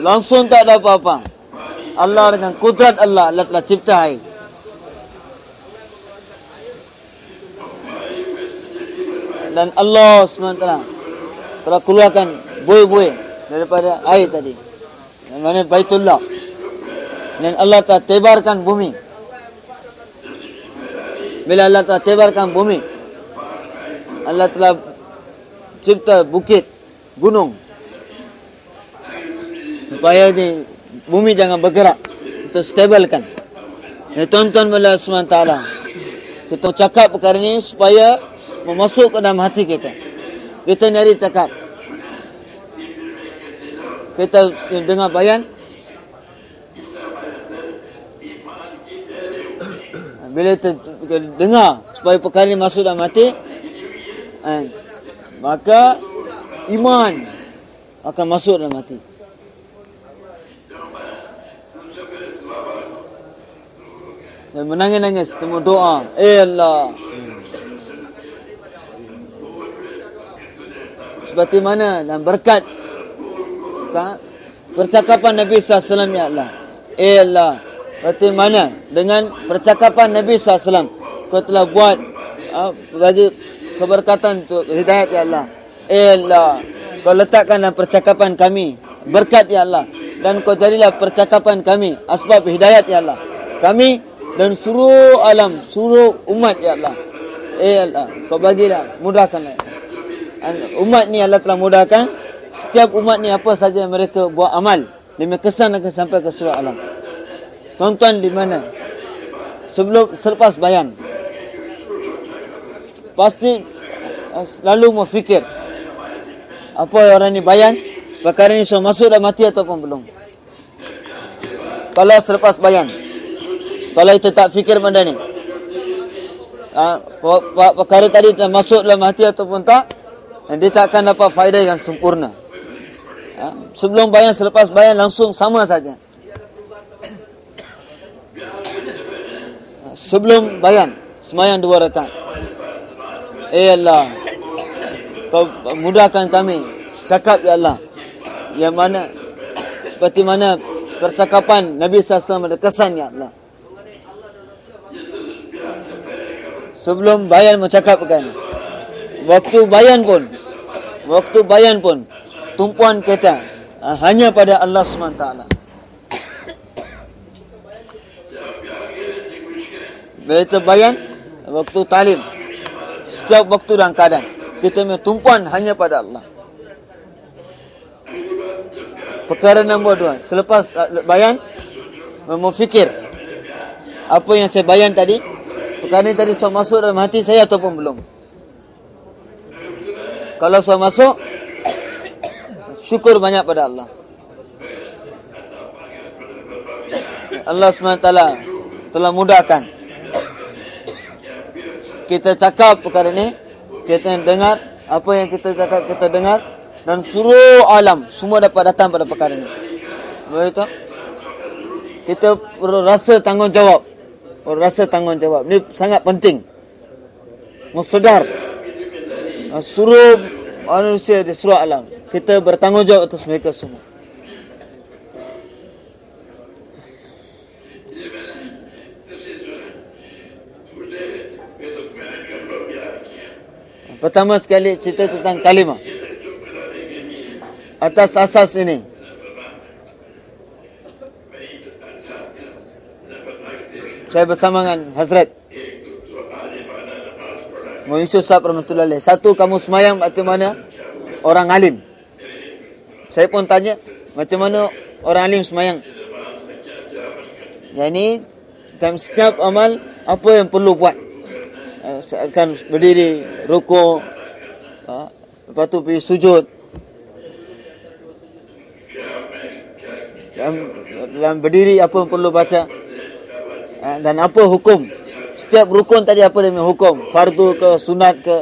langsung tak ada apa-apa. Allah dengan kudrat Allah Allah telah cipta air. Dan Allah SWT telah keluarkan buih-buih daripada air tadi. Yang mana Baitullah. Dan Allah telah tebarkan bumi. Bila Allah telah tebarkan bumi. Allah telah cipta bukit, gunung. Supaya di bumi jangan bergerak. Untuk stabilkan. Ya, tuan-tuan bila SWT. Kita cakap perkara ini supaya memasuk ke dalam hati kita. Kita nyari cakap. Kita dengar bayan. Bila kita dengar supaya perkara ini masuk dalam hati. Eh, Maka iman akan masuk dalam hati. Dan menangis-nangis temu doa. Eh Allah. Seperti mana dan berkat ka- percakapan Nabi SAW ya Allah. Eh Allah. Seperti mana dengan percakapan Nabi SAW kau telah buat uh, bagi keberkatan untuk hidayat ya Allah. Eh Allah. Kau letakkan dalam percakapan kami berkat ya Allah dan kau jadilah percakapan kami asbab hidayat ya Allah. Kami dan suruh alam, suruh umat ya Allah. Eh Allah, kau bagilah, mudahkanlah. Dan umat ni Allah telah mudahkan. Setiap umat ni apa saja mereka buat amal. Lima kesan akan sampai ke surah alam. Tuan-tuan di mana? Sebelum, selepas bayan. Pasti selalu fikir. Apa orang ni bayan? Perkara ni sudah masuk dah mati ataupun belum? Kalau selepas bayan. Kalau kita tak fikir benda ni. Ha, perkara tadi dah masuk dalam hati ataupun tak. Dia tak akan dapat faedah yang sempurna. Ha, sebelum bayan, selepas bayan langsung sama saja. Ha, sebelum bayan, semayang dua rakaat. Eh Allah, kau mudahkan kami. Cakap ya Allah. Yang mana, seperti mana percakapan Nabi SAW ada kesan ya Allah. Sebelum bayan mencakap perkara ini. Waktu bayan pun Waktu bayan pun Tumpuan kita uh, Hanya pada Allah SWT kita bayan Waktu talim Setiap waktu dan keadaan. Kita punya tumpuan hanya pada Allah. Perkara nombor dua. Selepas uh, bayan Memfikir. Apa yang saya bayan tadi? Perkara ini tadi sudah masuk dalam hati saya ataupun belum? Kalau saya masuk syukur banyak pada Allah. Allah SWT telah mudahkan kita cakap perkara ini, kita dengar apa yang kita cakap kita dengar dan seluruh alam semua dapat datang pada perkara ini. Betul? Kita perlu rasa tanggungjawab. Perlu rasa tanggungjawab. Ini sangat penting. Musedar suruh manusia di seluruh alam. Kita bertanggungjawab atas mereka semua. Pertama sekali cerita tentang kalimah. Atas asas ini. Saya bersama dengan Hazrat Muhammad Yusuf Sahab Rahmatullahi alaih. Satu, kamu semayang macam mana orang alim. Saya pun tanya, macam mana orang alim semayang. Yang ini, dalam setiap amal, apa yang perlu buat. Saya akan berdiri, rukuk, ha, lepas tu pergi sujud. Dalam berdiri, apa perlu baca. Ha, dan apa hukum Setiap rukun tadi apa dia hukum? Fardu ke, sunat ke?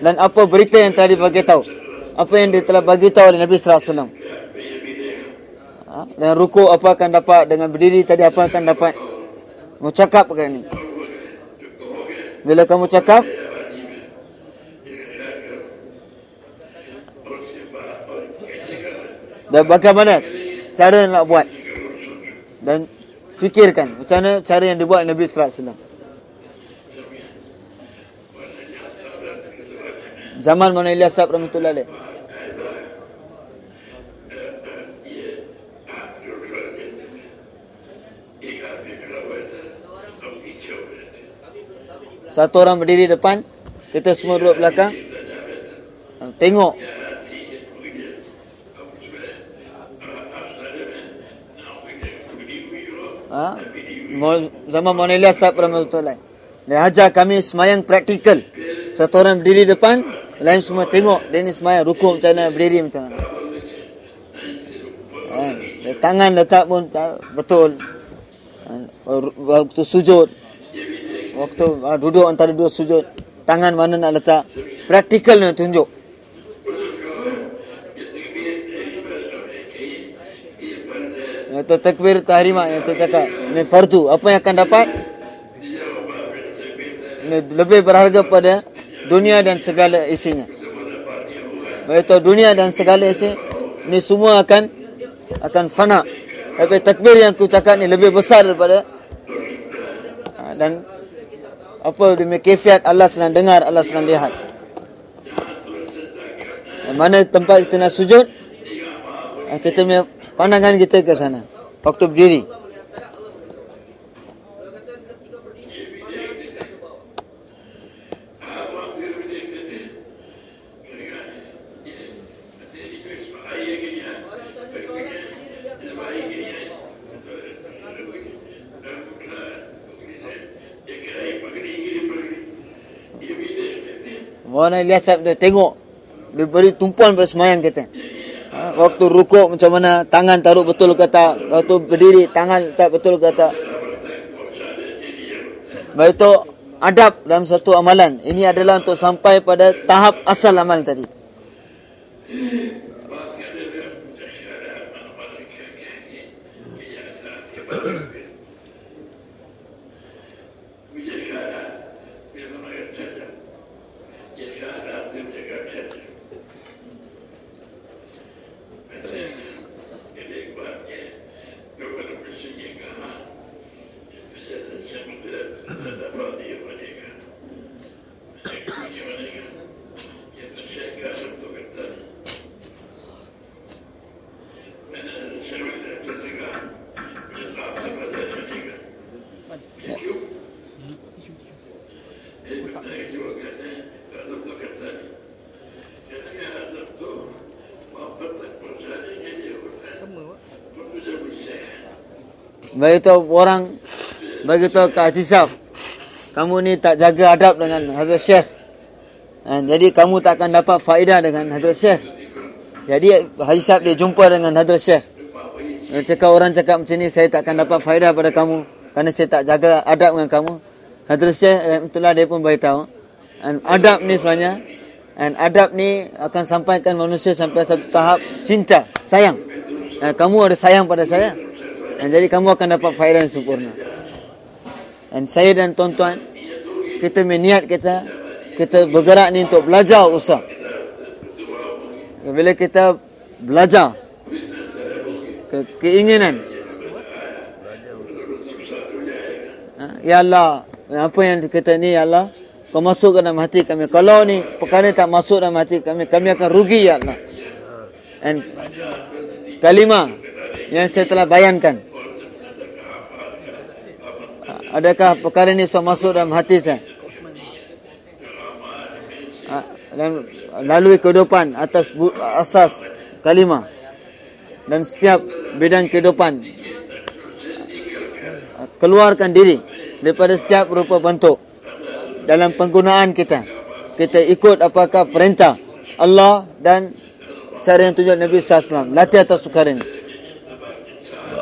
Dan apa berita yang telah dibagi tahu? Apa yang dia telah bagi tahu oleh Nabi sallallahu alaihi wasallam? Ha? Dan ruku apa akan dapat dengan berdiri tadi apa akan dapat? Mau cakap perkara ni. Bila kamu cakap Dan bagaimana cara nak buat Dan fikirkan macam mana cara yang dibuat Nabi wasallam. zaman mana Ilyas Sahab rahmatullah alaih. Satu orang berdiri depan, kita semua duduk belakang. Tengok. Ha? Zaman Mona Ilyas Sahab alaih. Dia ajar kami semayang praktikal. Satu orang berdiri depan, lain semua tengok dia ni semayang rukuk macam mana, berdiri macam mana. Dia tangan letak pun tak betul. Kan? Waktu sujud, waktu ah, duduk antara dua sujud, tangan mana nak letak. Praktikal nak tunjuk. Itu takbir tahrimat yang tercakap. Ini fardu. Apa yang akan dapat? Ini lebih berharga pada dunia dan segala isinya. Baik dunia dan segala isi ini semua akan akan fana. Tapi takbir yang aku cakap ni lebih besar daripada ha, dan apa demi kefiat Allah sedang dengar, Allah sedang lihat. Yang mana tempat kita nak sujud? ha, Kita punya pandangan kita ke sana. Waktu berdiri. Warna Ilyas Sahib dia tengok Dia beri tumpuan pada semayang kita ha, Waktu rukuk macam mana Tangan taruh betul ke tak Waktu berdiri tangan tak betul ke tak Baik itu adab dalam satu amalan Ini adalah untuk sampai pada tahap asal amal tadi Bagi tahu orang bagi tahu ke Haji Syaf, kamu ni tak jaga adab dengan Hazrat Syekh. Ha, jadi kamu tak akan dapat faedah dengan Hazrat Syekh. Jadi Haji Syaf dia jumpa dengan Hazrat Syekh. Cakap orang cakap macam ni saya tak akan dapat faedah pada kamu kerana saya tak jaga adab dengan kamu. Hazrat Syekh itulah dia pun beritahu. Dan adab ni sebenarnya dan adab ni akan sampaikan manusia sampai satu tahap cinta, sayang. Dan kamu ada sayang pada saya. Dan jadi kamu akan dapat faedah yang sempurna. Dan saya dan tuan-tuan, kita meniat kita, kita bergerak ni untuk belajar usaha. Bila kita belajar, ke, keinginan. Ha, ya Allah, apa yang kita ni ya Allah, kau masuk ke dalam hati kami. Kalau ni perkara tak masuk dalam hati kami, kami akan rugi ya Allah. And kalimah yang saya telah bayankan. Adakah perkara ini sudah masuk dalam hati saya? Ha, dan lalui kehidupan atas asas kalimah dan setiap bidang kehidupan keluarkan diri daripada setiap rupa bentuk dalam penggunaan kita kita ikut apakah perintah Allah dan cara yang tunjuk Nabi SAW latih atas perkara ini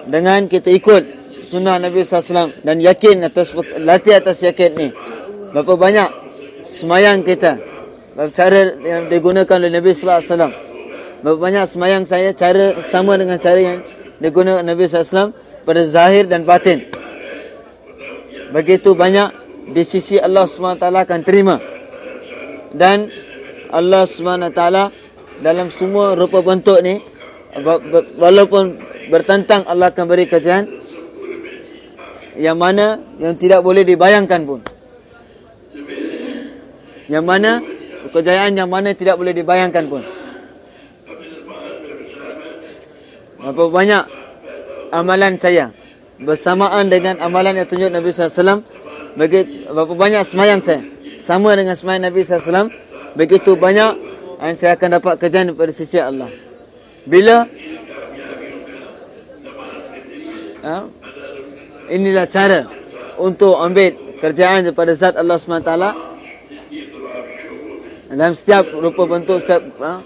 dengan kita ikut sunnah Nabi SAW dan yakin atas latih atas yakin ni. Berapa banyak semayang kita cara yang digunakan oleh Nabi SAW berapa banyak semayang saya cara sama dengan cara yang digunakan Nabi SAW pada zahir dan batin. Begitu banyak di sisi Allah SWT akan terima. Dan Allah SWT dalam semua rupa bentuk ni walaupun bertentang Allah akan beri kajian yang mana yang tidak boleh dibayangkan pun. Yang mana kejayaan yang mana tidak boleh dibayangkan pun. Berapa banyak amalan saya bersamaan dengan amalan yang tunjuk Nabi SAW berapa banyak semayang saya. Sama dengan semayang Nabi SAW begitu banyak yang saya akan dapat kerjaan daripada sisi Allah. Bila ha, inilah cara untuk ambil kerjaan daripada zat Allah SWT dalam setiap rupa bentuk setiap ha,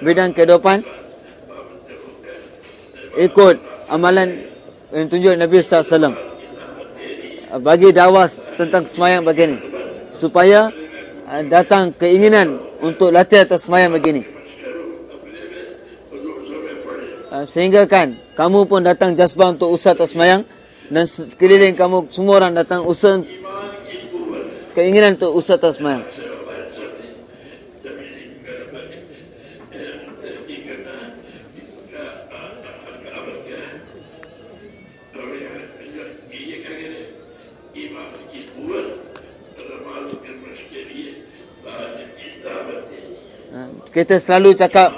bidang kehidupan ikut amalan yang tunjuk Nabi SAW bagi dakwah tentang semayang begini. Supaya uh, datang keinginan untuk latih atas semayang begini sehingga kan kamu pun datang jasbah untuk usaha atas semayang dan sekeliling kamu semua orang datang usaha keinginan untuk usaha atas semayang kita selalu cakap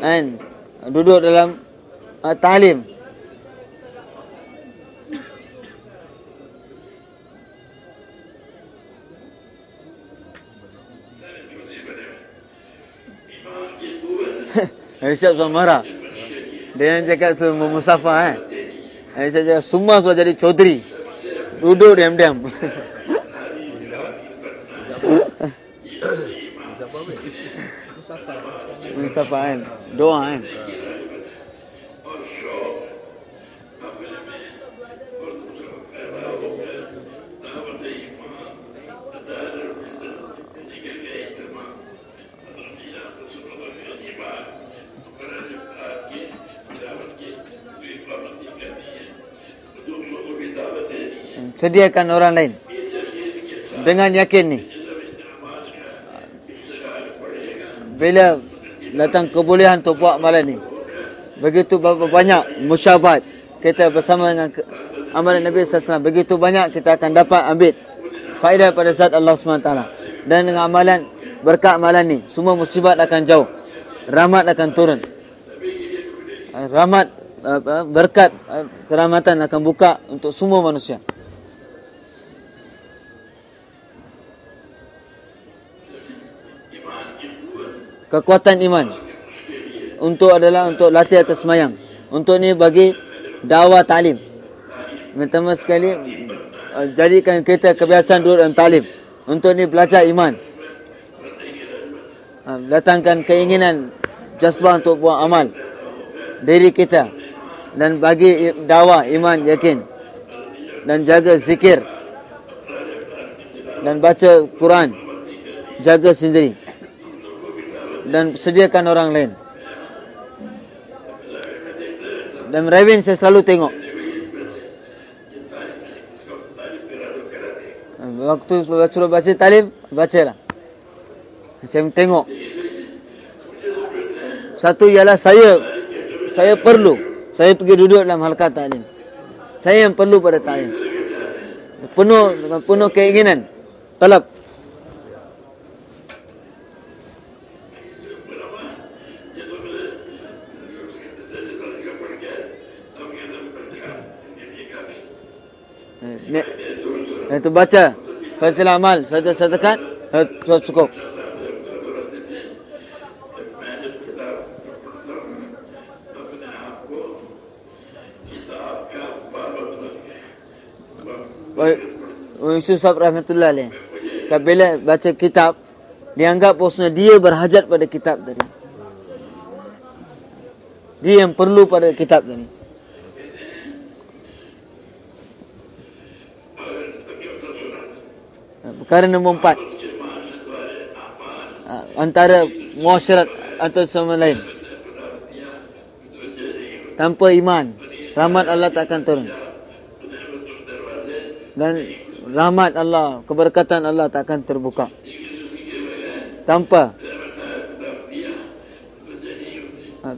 kan duduk dalam uh, talim Aisyah sudah marah. Dia yang cakap tu memusafah eh. Aisyah cakap semua sudah jadi chaudhry. Duduk diam-diam. Musafah kan. Doa kan. Sediakan orang lain dengan yakin ni. Bila datang kebolehan untuk buat malam ni. Begitu banyak musyabat kita bersama dengan amalan Nabi SAW. Begitu banyak kita akan dapat ambil faedah pada zat Allah SWT. Dan dengan amalan berkat malam ni, semua musibat akan jauh. Rahmat akan turun. Rahmat berkat keramatan akan buka untuk semua manusia. Kekuatan iman untuk adalah untuk latih atas semayang. Untuk ni bagi dakwah talim. Pertama sekali uh, jadikan kita kebiasaan duduk dalam talim. Untuk ni belajar iman. Uh, datangkan keinginan jasbah untuk buat amal diri kita dan bagi dakwah iman yakin dan jaga zikir dan baca Quran jaga sendiri dan sediakan orang lain. Dan Ravin saya selalu tengok. Waktu suruh baca talim, baca lah. Saya tengok. Satu ialah saya, saya perlu. Saya pergi duduk dalam halkah talim. Saya yang perlu pada talim. Penuh penuh keinginan. Talab. Ni, itu baca. Fasil amal Satu satakan Sudah cukup. Yusuf Sahab Rahmatullah alaih Bila baca kitab Dianggap bosnya dia berhajat pada kitab tadi. Dia yang perlu pada kitab tadi Perkara nombor empat. Ah, Antara muasyarat Atau sama lain. Tanpa iman Rahmat Allah tak akan turun. Dan Rahmat Allah Keberkatan Allah tak akan terbuka. Tanpa ah,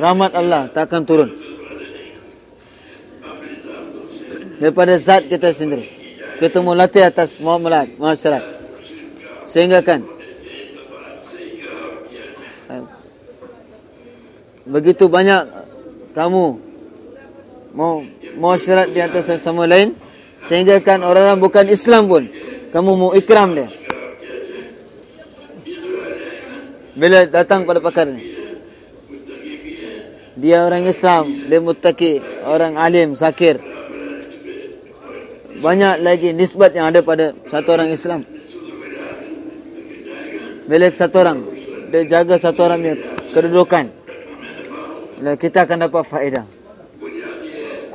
Rahmat Allah tak akan turun. Daripada zat kita sendiri ketemu latih atas muamalat masyarakat sehingga kan begitu banyak kamu mau masyarakat di atas sama lain sehingga kan orang-orang bukan Islam pun kamu mau ikram dia. Bila datang pada pakar ni dia orang Islam dia mutaki orang alim sakir banyak lagi nisbat yang ada pada satu orang Islam. Bila satu orang. Dia jaga satu orang punya kedudukan. Kita akan dapat faedah.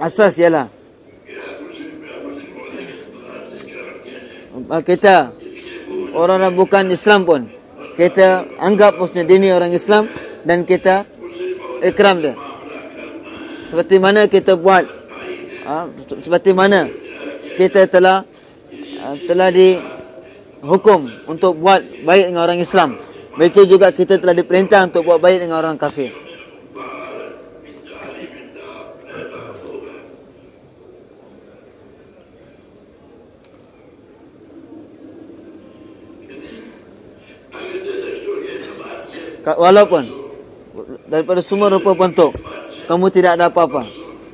Asas ialah kita orang-orang bukan Islam pun kita anggap maksudnya dini orang Islam dan kita ikram dia. Seperti mana kita buat ha, seperti mana kita telah ha, telah dihukum untuk buat baik dengan orang Islam. Begitu juga kita telah diperintah untuk buat baik dengan orang kafir. Walaupun daripada semua rupa bentuk kamu tidak ada apa-apa.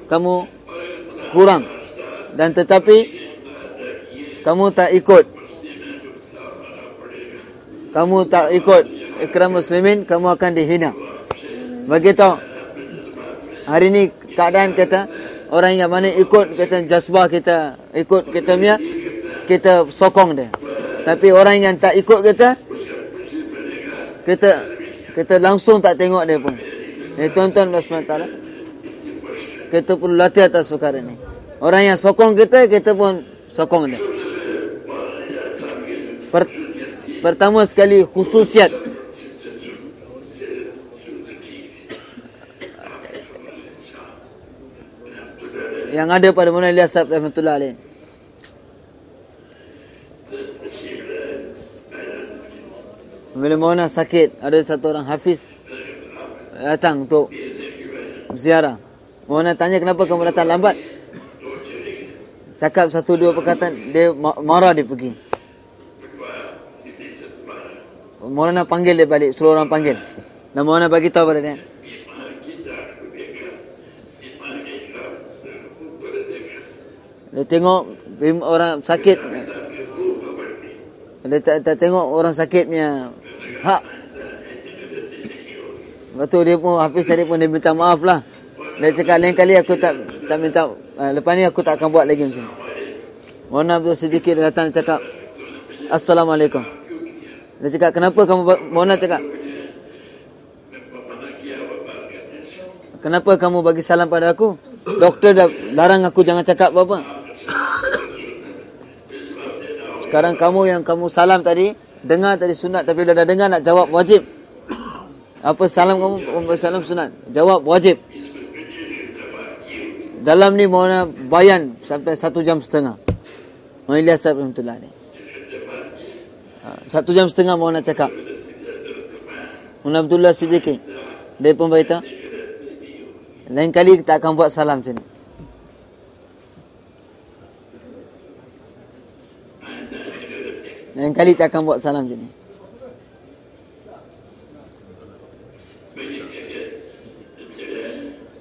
Kamu kurang dan tetapi kamu tak ikut kamu tak ikut ikram muslimin kamu akan dihina begitu hari ini keadaan kita orang yang mana ikut kita jazbah kita ikut kita punya kita sokong dia tapi orang yang tak ikut kita kita kita langsung tak tengok dia pun. Eh tuan-tuan dan puan Kita perlu latih atas perkara ini. Orang yang sokong kita, kita pun sokong dia. Per, pertama sekali khususiat yang ada pada Mona Ilyas Rahmatullah Alayhi. Bila Mona sakit, ada satu orang hafiz datang untuk ziarah. Mona tanya kenapa kamu datang lambat? Cakap satu dua perkataan, dia marah dia pergi. Mona panggil dia balik, suruh orang panggil. Dan Mona bagi tahu pada dia. Dia tengok orang sakit. Dia tak, tak tengok orang sakitnya hak. Lepas tu dia pun Hafiz tadi pun dia minta maaf lah. Dia cakap lain kali aku tak tak minta uh, lepas ni aku tak akan buat lagi macam ni. Mohon Abdul sedikit dia datang cakap Assalamualaikum. Dia cakap kenapa kamu Mona cakap Kenapa kamu bagi salam pada aku? Doktor dah larang aku jangan cakap apa-apa. Sekarang kamu yang kamu salam tadi, dengar tadi sunat tapi bila dah dengar nak jawab wajib. Apa salam kamu? Salam sunat? Jawab wajib. Dalam ni mohon bayan sampai satu jam setengah. Mohon Ilyas Rahmatullah ni. Ha, satu jam setengah mohon nak cakap. Mohon Abdullah Siddiqi. Dia pun beritahu. Lain kali kita akan buat salam macam ni. Lain kali tak akan buat salam macam ni.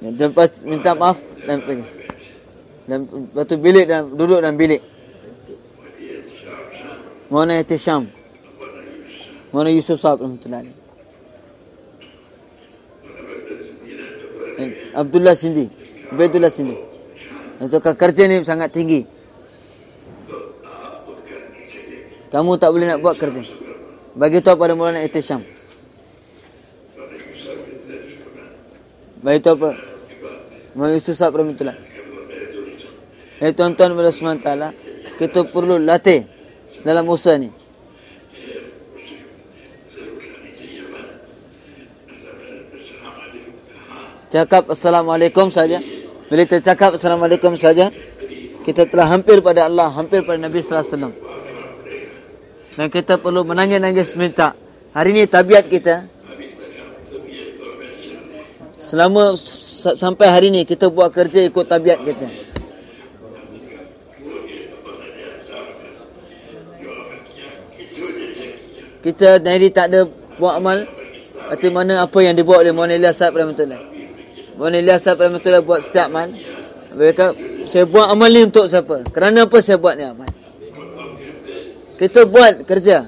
Ya, lepas minta maaf dan pergi. Dan lepas tu bilik dan duduk dalam bilik. Mana Syam? Mana Yusuf Sahab Rahmatullah Abdullah Sindi. Abdullah Sindi. Itu kerja ni sangat tinggi. Kamu tak boleh nak buat kerja. Bagi tahu pada Maulana Ihtisham. Bagi tahu apa? Maulana Susah Rahmatullah. Eh tuan-tuan bila SWT, kita perlu latih dalam usaha ni. Cakap Assalamualaikum saja. Bila kita cakap Assalamualaikum saja, kita telah hampir pada Allah, hampir pada Nabi Sallallahu Alaihi Wasallam. Dan kita perlu menangis-nangis minta. Hari ini tabiat kita. Selama sampai hari ini kita buat kerja ikut tabiat kita. Kita jadi tak ada buat amal. Arti mana apa yang dibuat oleh Muhammad Ilyas Sahab Rahmatullah. Mana Ilyas Sahab Rahmatullah buat setiap amal. Mereka, saya buat amal ni untuk siapa? Kerana apa saya buat ni amal? Kita buat kerja.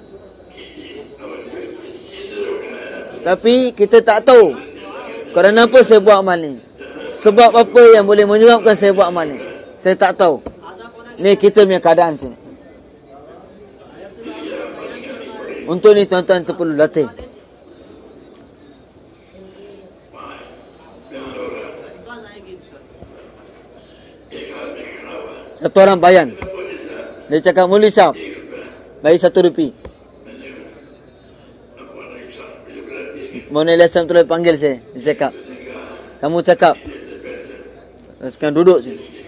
Tapi kita tak tahu kerana apa saya buat amal ni. Sebab apa yang boleh menyebabkan saya buat amal ni. Saya tak tahu. Ni kita punya keadaan macam ni. Untuk ni tuan-tuan kita perlu latih. Satu orang bayan. Dia cakap muli sahab. Bagi satu rupi. Mona Lesam tu panggil saya. Dia cakap. Kamu cakap. Sekarang duduk sini.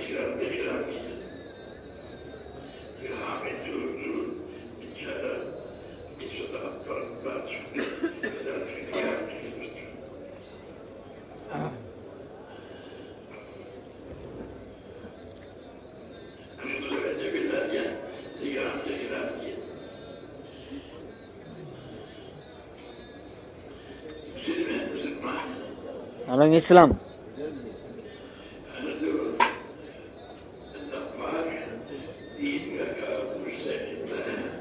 Orang Islam.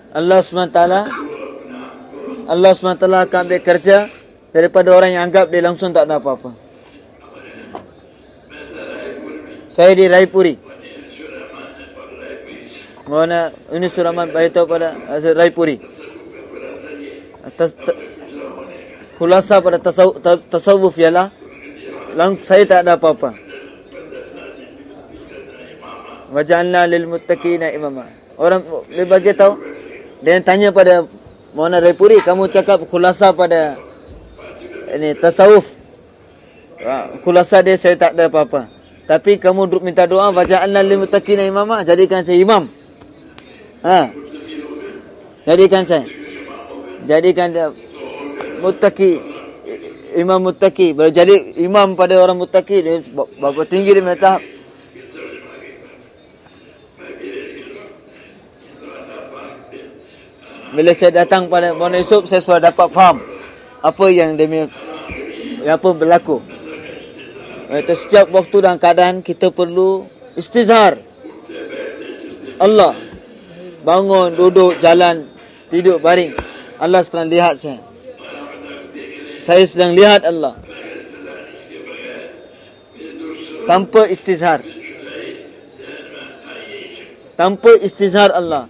Allah SWT Allah SWT akan ambil kerja daripada orang yang anggap dia langsung tak ada apa-apa. Saya di Raipuri. Mana ini suraman beritahu pada Raipuri. Tas, ta, khulasa pada tasawuf ialah lang, saya tak ada apa-apa. Waja'alna lil muttaqina imama. Orang dia bagi tahu dia tanya pada Mona Raipuri, kamu cakap khulasa pada ini tasawuf. Ha, khulasa dia saya tak ada apa-apa. Tapi kamu duduk minta doa waja'alna lil muttaqina imama, jadikan saya imam. Ha. Jadikan saya. Jadikan saya muttaqi imam muttaqi. Bila jadi imam pada orang muttaqi dia berapa tinggi dia minta Bila saya datang pada Mona Yusuf, saya sudah dapat faham apa yang dia yang apa berlaku. Itu setiap waktu dan keadaan kita perlu istizhar. Allah bangun, duduk, jalan, tidur, baring. Allah sedang lihat saya. Saya sedang lihat Allah. Tanpa istizhar. Tanpa istizhar Allah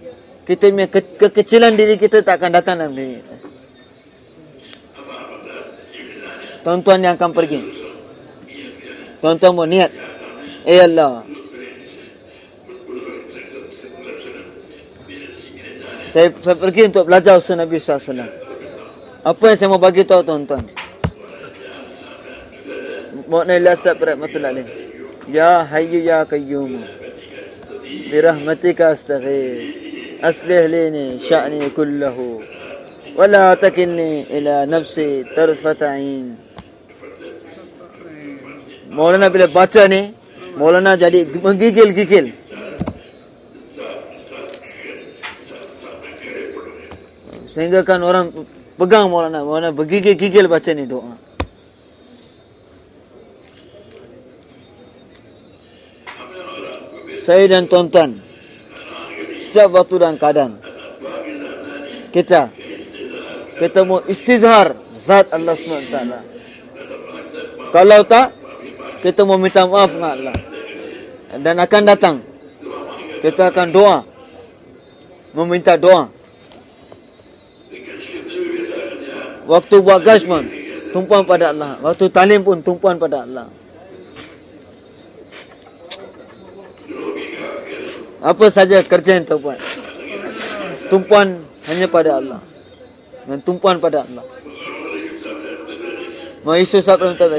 kita punya ke kekecilan diri kita tak akan datang dalam diri kita. Tuan-tuan yang akan pergi. Tuan-tuan mau niat. Eh Allah. Saya, saya pergi untuk belajar usaha Nabi SAW. Apa yang saya mau bagi tahu tuan-tuan? Mokna ila sabrat matul alim. Ya hayu ya kayyum. Bi rahmatika astaghis. Aslih lini sya'ni kullahu. Wa la takinni ila nafsi tarfata'in. Maulana bila baca ni, Maulana jadi menggigil-gigil. Sehingga kan orang pegang Maulana Maulana bergigil-gigil baca ni doa. Saya dan tuan-tuan setiap waktu dan keadaan kita kita mau istizhar zat Allah SWT kalau tak kita mau minta maaf dengan Allah. Dan akan datang kita akan doa meminta doa waktu buat gashman tumpuan pada Allah waktu talim pun tumpuan pada Allah Apa saja kerja yang kau buat. Tumpuan hanya pada Allah. Dan tumpuan pada Allah. Mau Yesus apa yang tahu.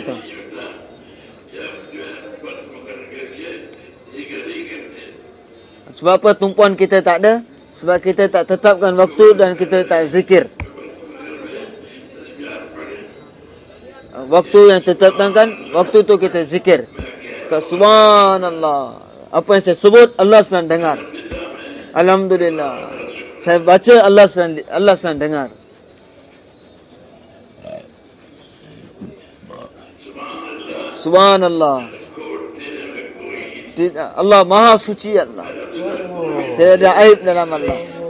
Sebab apa tumpuan kita tak ada? Sebab kita tak tetapkan waktu dan kita tak zikir. Waktu yang tetapkan kan, waktu tu kita zikir. Subhanallah. Apa yang saya sebut Allah sedang dengar. Alhamdulillah. Saya baca Allah sedang Allah sedang dengar. Subhanallah. Allah Maha Suci Allah. Tidak ada aib dalam Allah.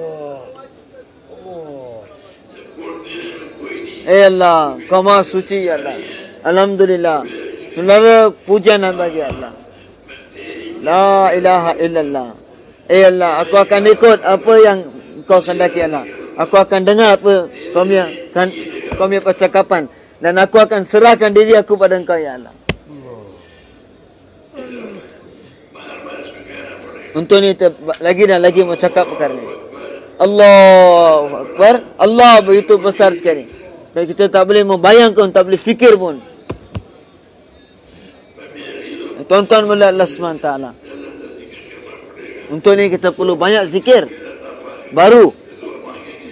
Eh Allah, Kau Maha Suci ya Allah. Alhamdulillah. Seluruh pujian bagi Allah. La ilaha illallah. Eh Allah, aku akan ikut apa yang kau kendaki Allah. Aku akan dengar apa kau punya kan kau punya percakapan dan aku akan serahkan diri aku pada engkau ya Allah. Untuk ni kita lagi dan lagi mau cakap perkara ni. Allahu Akbar. Allah begitu besar sekali. Dan kita tak boleh membayangkan, tak boleh fikir pun. Mula Allah SWT. Untuk ni kita perlu banyak zikir. Baru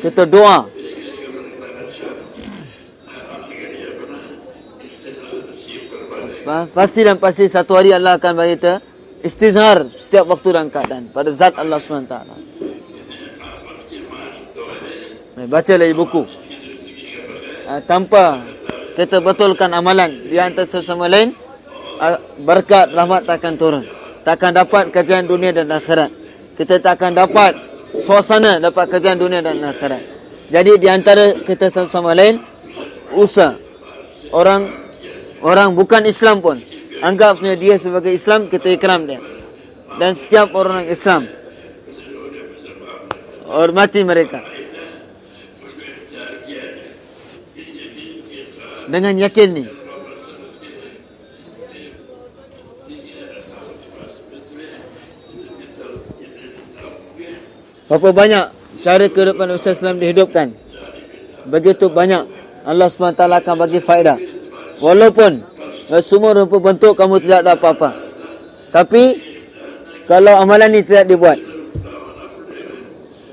kita doa. Pasti dan pasti satu hari Allah akan bagi kita istizhar setiap waktu dan keadaan pada zat Allah SWT. Baca lagi buku. Ah, tanpa kita betulkan amalan di antara sesama lain, ah, berkat rahmat takkan turun. Takkan dapat kerjaan dunia dan akhirat. Kita takkan dapat suasana dapat kerjaan dunia dan akhirat. Jadi di antara kita sesama lain, usah orang orang bukan Islam pun anggap dia sebagai Islam kita ikram dia. Dan setiap orang Islam hormati mereka. Dengan yakin ni. Berapa banyak cara kehidupan Ustaz Islam dihidupkan. Begitu banyak Allah SWT akan bagi faedah. Walaupun semua rupa bentuk kamu tidak ada apa-apa. Tapi kalau amalan ini tidak dibuat,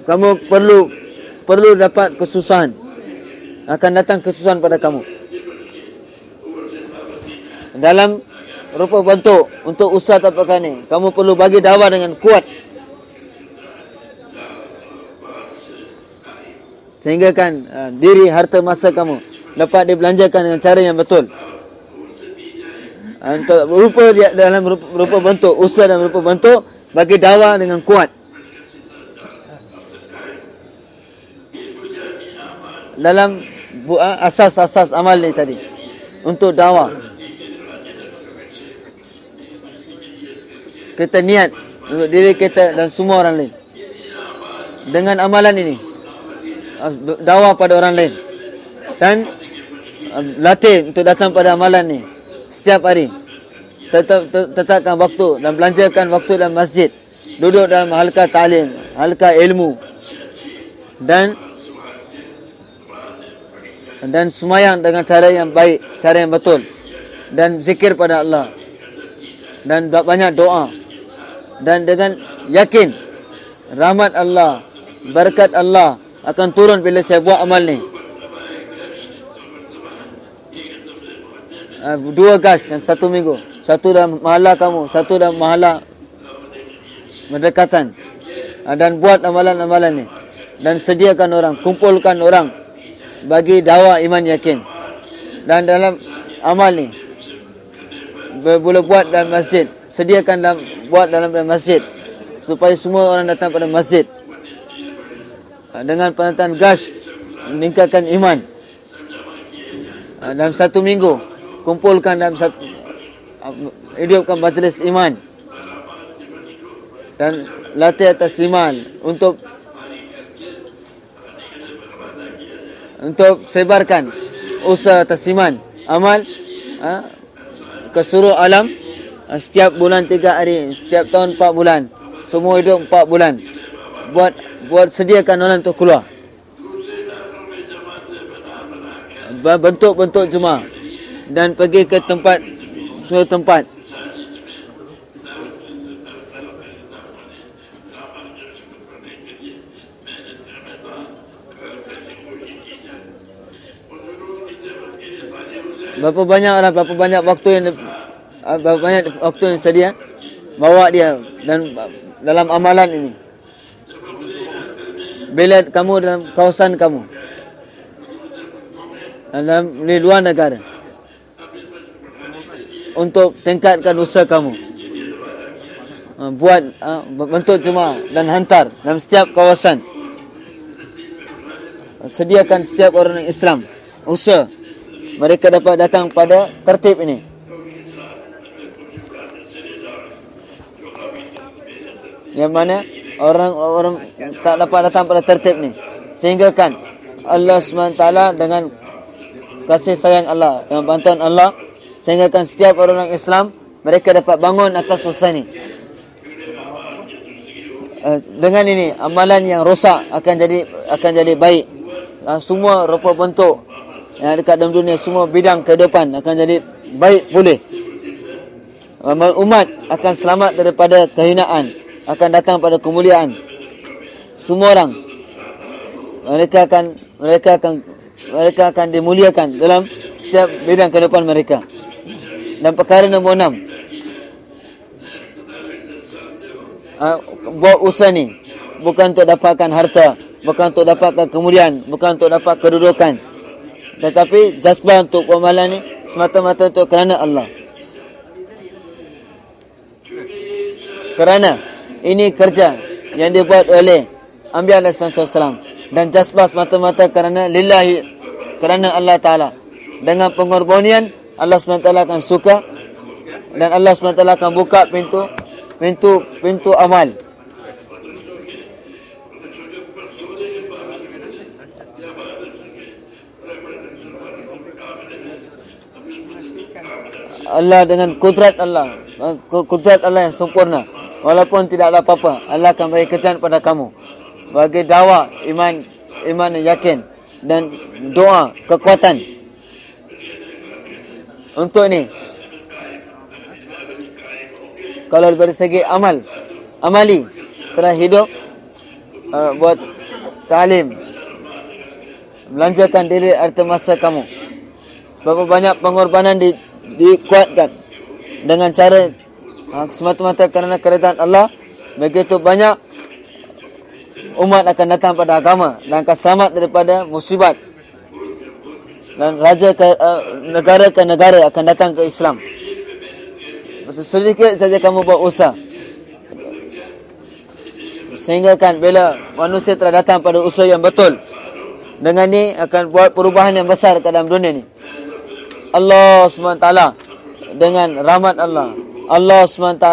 kamu perlu perlu dapat kesusahan. Akan datang kesusahan pada kamu. Dalam rupa bentuk untuk usaha tapakan ini, kamu perlu bagi dakwah dengan kuat. Sehingga kan uh, diri harta masa kamu dapat dibelanjakan dengan cara yang betul. Untuk rupa dalam rupa, rupa bentuk usaha dan rupa bentuk bagi dakwah dengan kuat. Dalam asas-asas amal ni tadi untuk dakwah. Kita niat untuk diri kita dan semua orang lain. Dengan amalan ini dakwah pada orang lain. Dan latih untuk datang pada amalan ni setiap hari tetap tetapkan waktu dan belanjakan waktu dalam masjid. Duduk dalam halqa ta'lim halqa ilmu. Dan dan semayang dengan cara yang baik cara yang betul. Dan zikir pada Allah. Dan banyak doa dan dengan yakin rahmat Allah berkat Allah akan turun bila saya buat amal ni Ah, dua gas yang satu minggu. Satu dalam mahala kamu, satu dalam mahala berdekatan. Ah, dan buat amalan-amalan ni. Dan sediakan orang, kumpulkan orang bagi dakwah iman yakin. Dan dalam amal ni boleh buat dalam masjid. Sediakan dalam buat dalam masjid supaya semua orang datang pada masjid. Ah, dengan penataan gas meningkatkan iman. Dalam satu minggu kumpulkan dalam satu hidupkan majlis iman dan latih atas iman untuk untuk sebarkan usaha atas iman amal ha, ke seluruh alam setiap bulan tiga hari setiap tahun empat bulan. Semua hidup empat bulan. Buat buat sediakan orang untuk keluar. Bentuk-bentuk jemaah dan pergi ke tempat suatu tempat. Berapa banyak orang, berapa banyak waktu yang ah, berapa banyak waktu yang sedia bawa dia dan dalam amalan ini. Bila kamu dalam kawasan kamu dalam di luar negara untuk tingkatkan usaha kamu. Uh, buat uh, bentuk jemaah dan hantar dalam setiap kawasan. Sediakan setiap orang Islam usaha mereka dapat datang pada tertib ini. Yang mana orang orang tak dapat datang pada tertib ni. Sehingga kan Allah SWT dengan kasih sayang Allah, dengan bantuan Allah, sehingga kan setiap orang Islam mereka dapat bangun atas usaha ni. Uh, dengan ini amalan yang rosak akan jadi akan jadi baik. Uh, semua rupa bentuk yang dekat dalam dunia semua bidang kehidupan akan jadi baik pulih. Umat akan selamat daripada kehinaan, akan datang pada kemuliaan. Semua orang mereka akan mereka akan mereka akan dimuliakan dalam setiap bidang kehidupan mereka. Dan perkara nombor enam, uh, buat usaha ni bukan untuk dapatkan harta, bukan untuk dapatkan kemuliaan, bukan untuk dapat kedudukan. Tetapi jasbah untuk amalan ni semata-mata untuk kerana Allah. Kerana ini kerja yang dibuat oleh Ambiya Allah SAW dan jasbah semata-mata kerana lillahi kerana Allah Taala. Dengan pengorbanan Allah SWT akan suka dan Allah SWT akan buka pintu pintu pintu amal. Allah dengan kudrat Allah kudrat Allah yang sempurna walaupun tidak ada apa-apa Allah akan beri kerjaan pada kamu. Bagi dakwah iman iman yakin dan doa kekuatan. Untuk ini kalau dari segi amal amali telah hidup uh, buat talim belanjakan diri arti masa kamu. Berapa banyak pengorbanan di, dikuatkan dengan cara uh, semata-mata kerana keredaan Allah begitu banyak umat akan datang pada agama dan akan selamat daripada musibat. Dan raja ke uh, negara ke negara akan datang ke Islam. Sedikit saja kamu buat usaha. Sehingga kan bila manusia telah datang pada usaha yang betul dengan ni akan buat perubahan yang besar ke dalam dunia ni. Allah SWT dengan rahmat Allah Allah SWT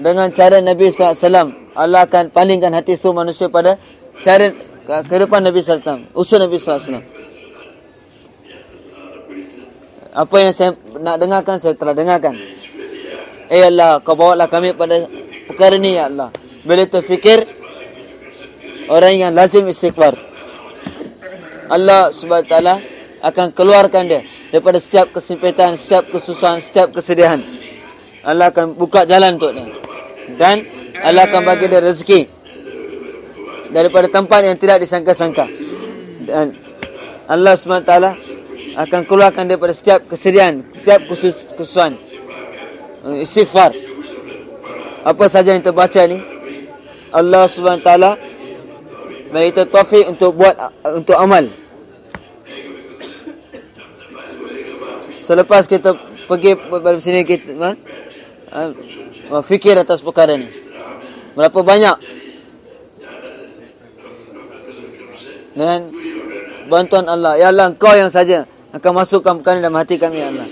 dengan cara Nabi SAW Allah akan palingkan hati semua manusia pada cara kehidupan Nabi SAW usaha Nabi SAW apa yang saya nak dengarkan saya telah dengarkan. Eh Allah, kau bawa lah kami pada perkara ni ya Allah. Bila terfikir orang yang lazim istighfar. Allah Subhanahu taala akan keluarkan dia daripada setiap kesempitan, setiap kesusahan, setiap kesedihan. Allah akan buka jalan untuk dia. Dan Allah akan bagi dia rezeki daripada tempat yang tidak disangka-sangka. Dan Allah taala akan keluarkan daripada setiap kesedihan, setiap kesusahan. Eh, istighfar. Apa saja yang terbaca ni Allah taala bagi kita taufik untuk buat untuk amal. Selepas kita pergi pada sini kita kan uh, fikir atas perkara ni. Berapa banyak dengan bantuan Allah. Ya Allah, kau yang saja akan masukkan perkara dalam hati kami ya Allah.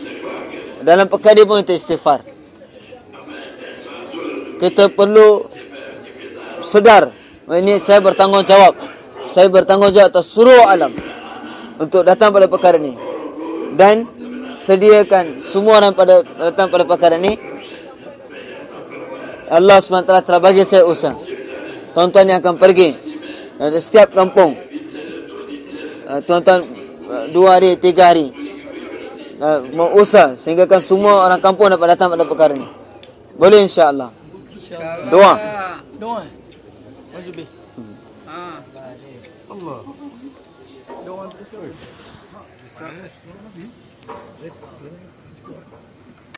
Dalam perkara pun kita istighfar. Kita perlu sedar ini saya bertanggungjawab. Saya bertanggungjawab atas seluruh alam untuk datang pada perkara ini. Dan sediakan semua orang pada datang pada perkara ini. Allah SWT telah bagi saya usaha. Tuan-tuan yang akan pergi dari setiap kampung. Tuan-tuan dua hari, tiga hari. Uh, mau usah sehingga kan semua orang kampung dapat datang pada perkara ni. Boleh insya-Allah. Insya Doa. Doa. Wajib. Hmm. Ha. Allah. Doa.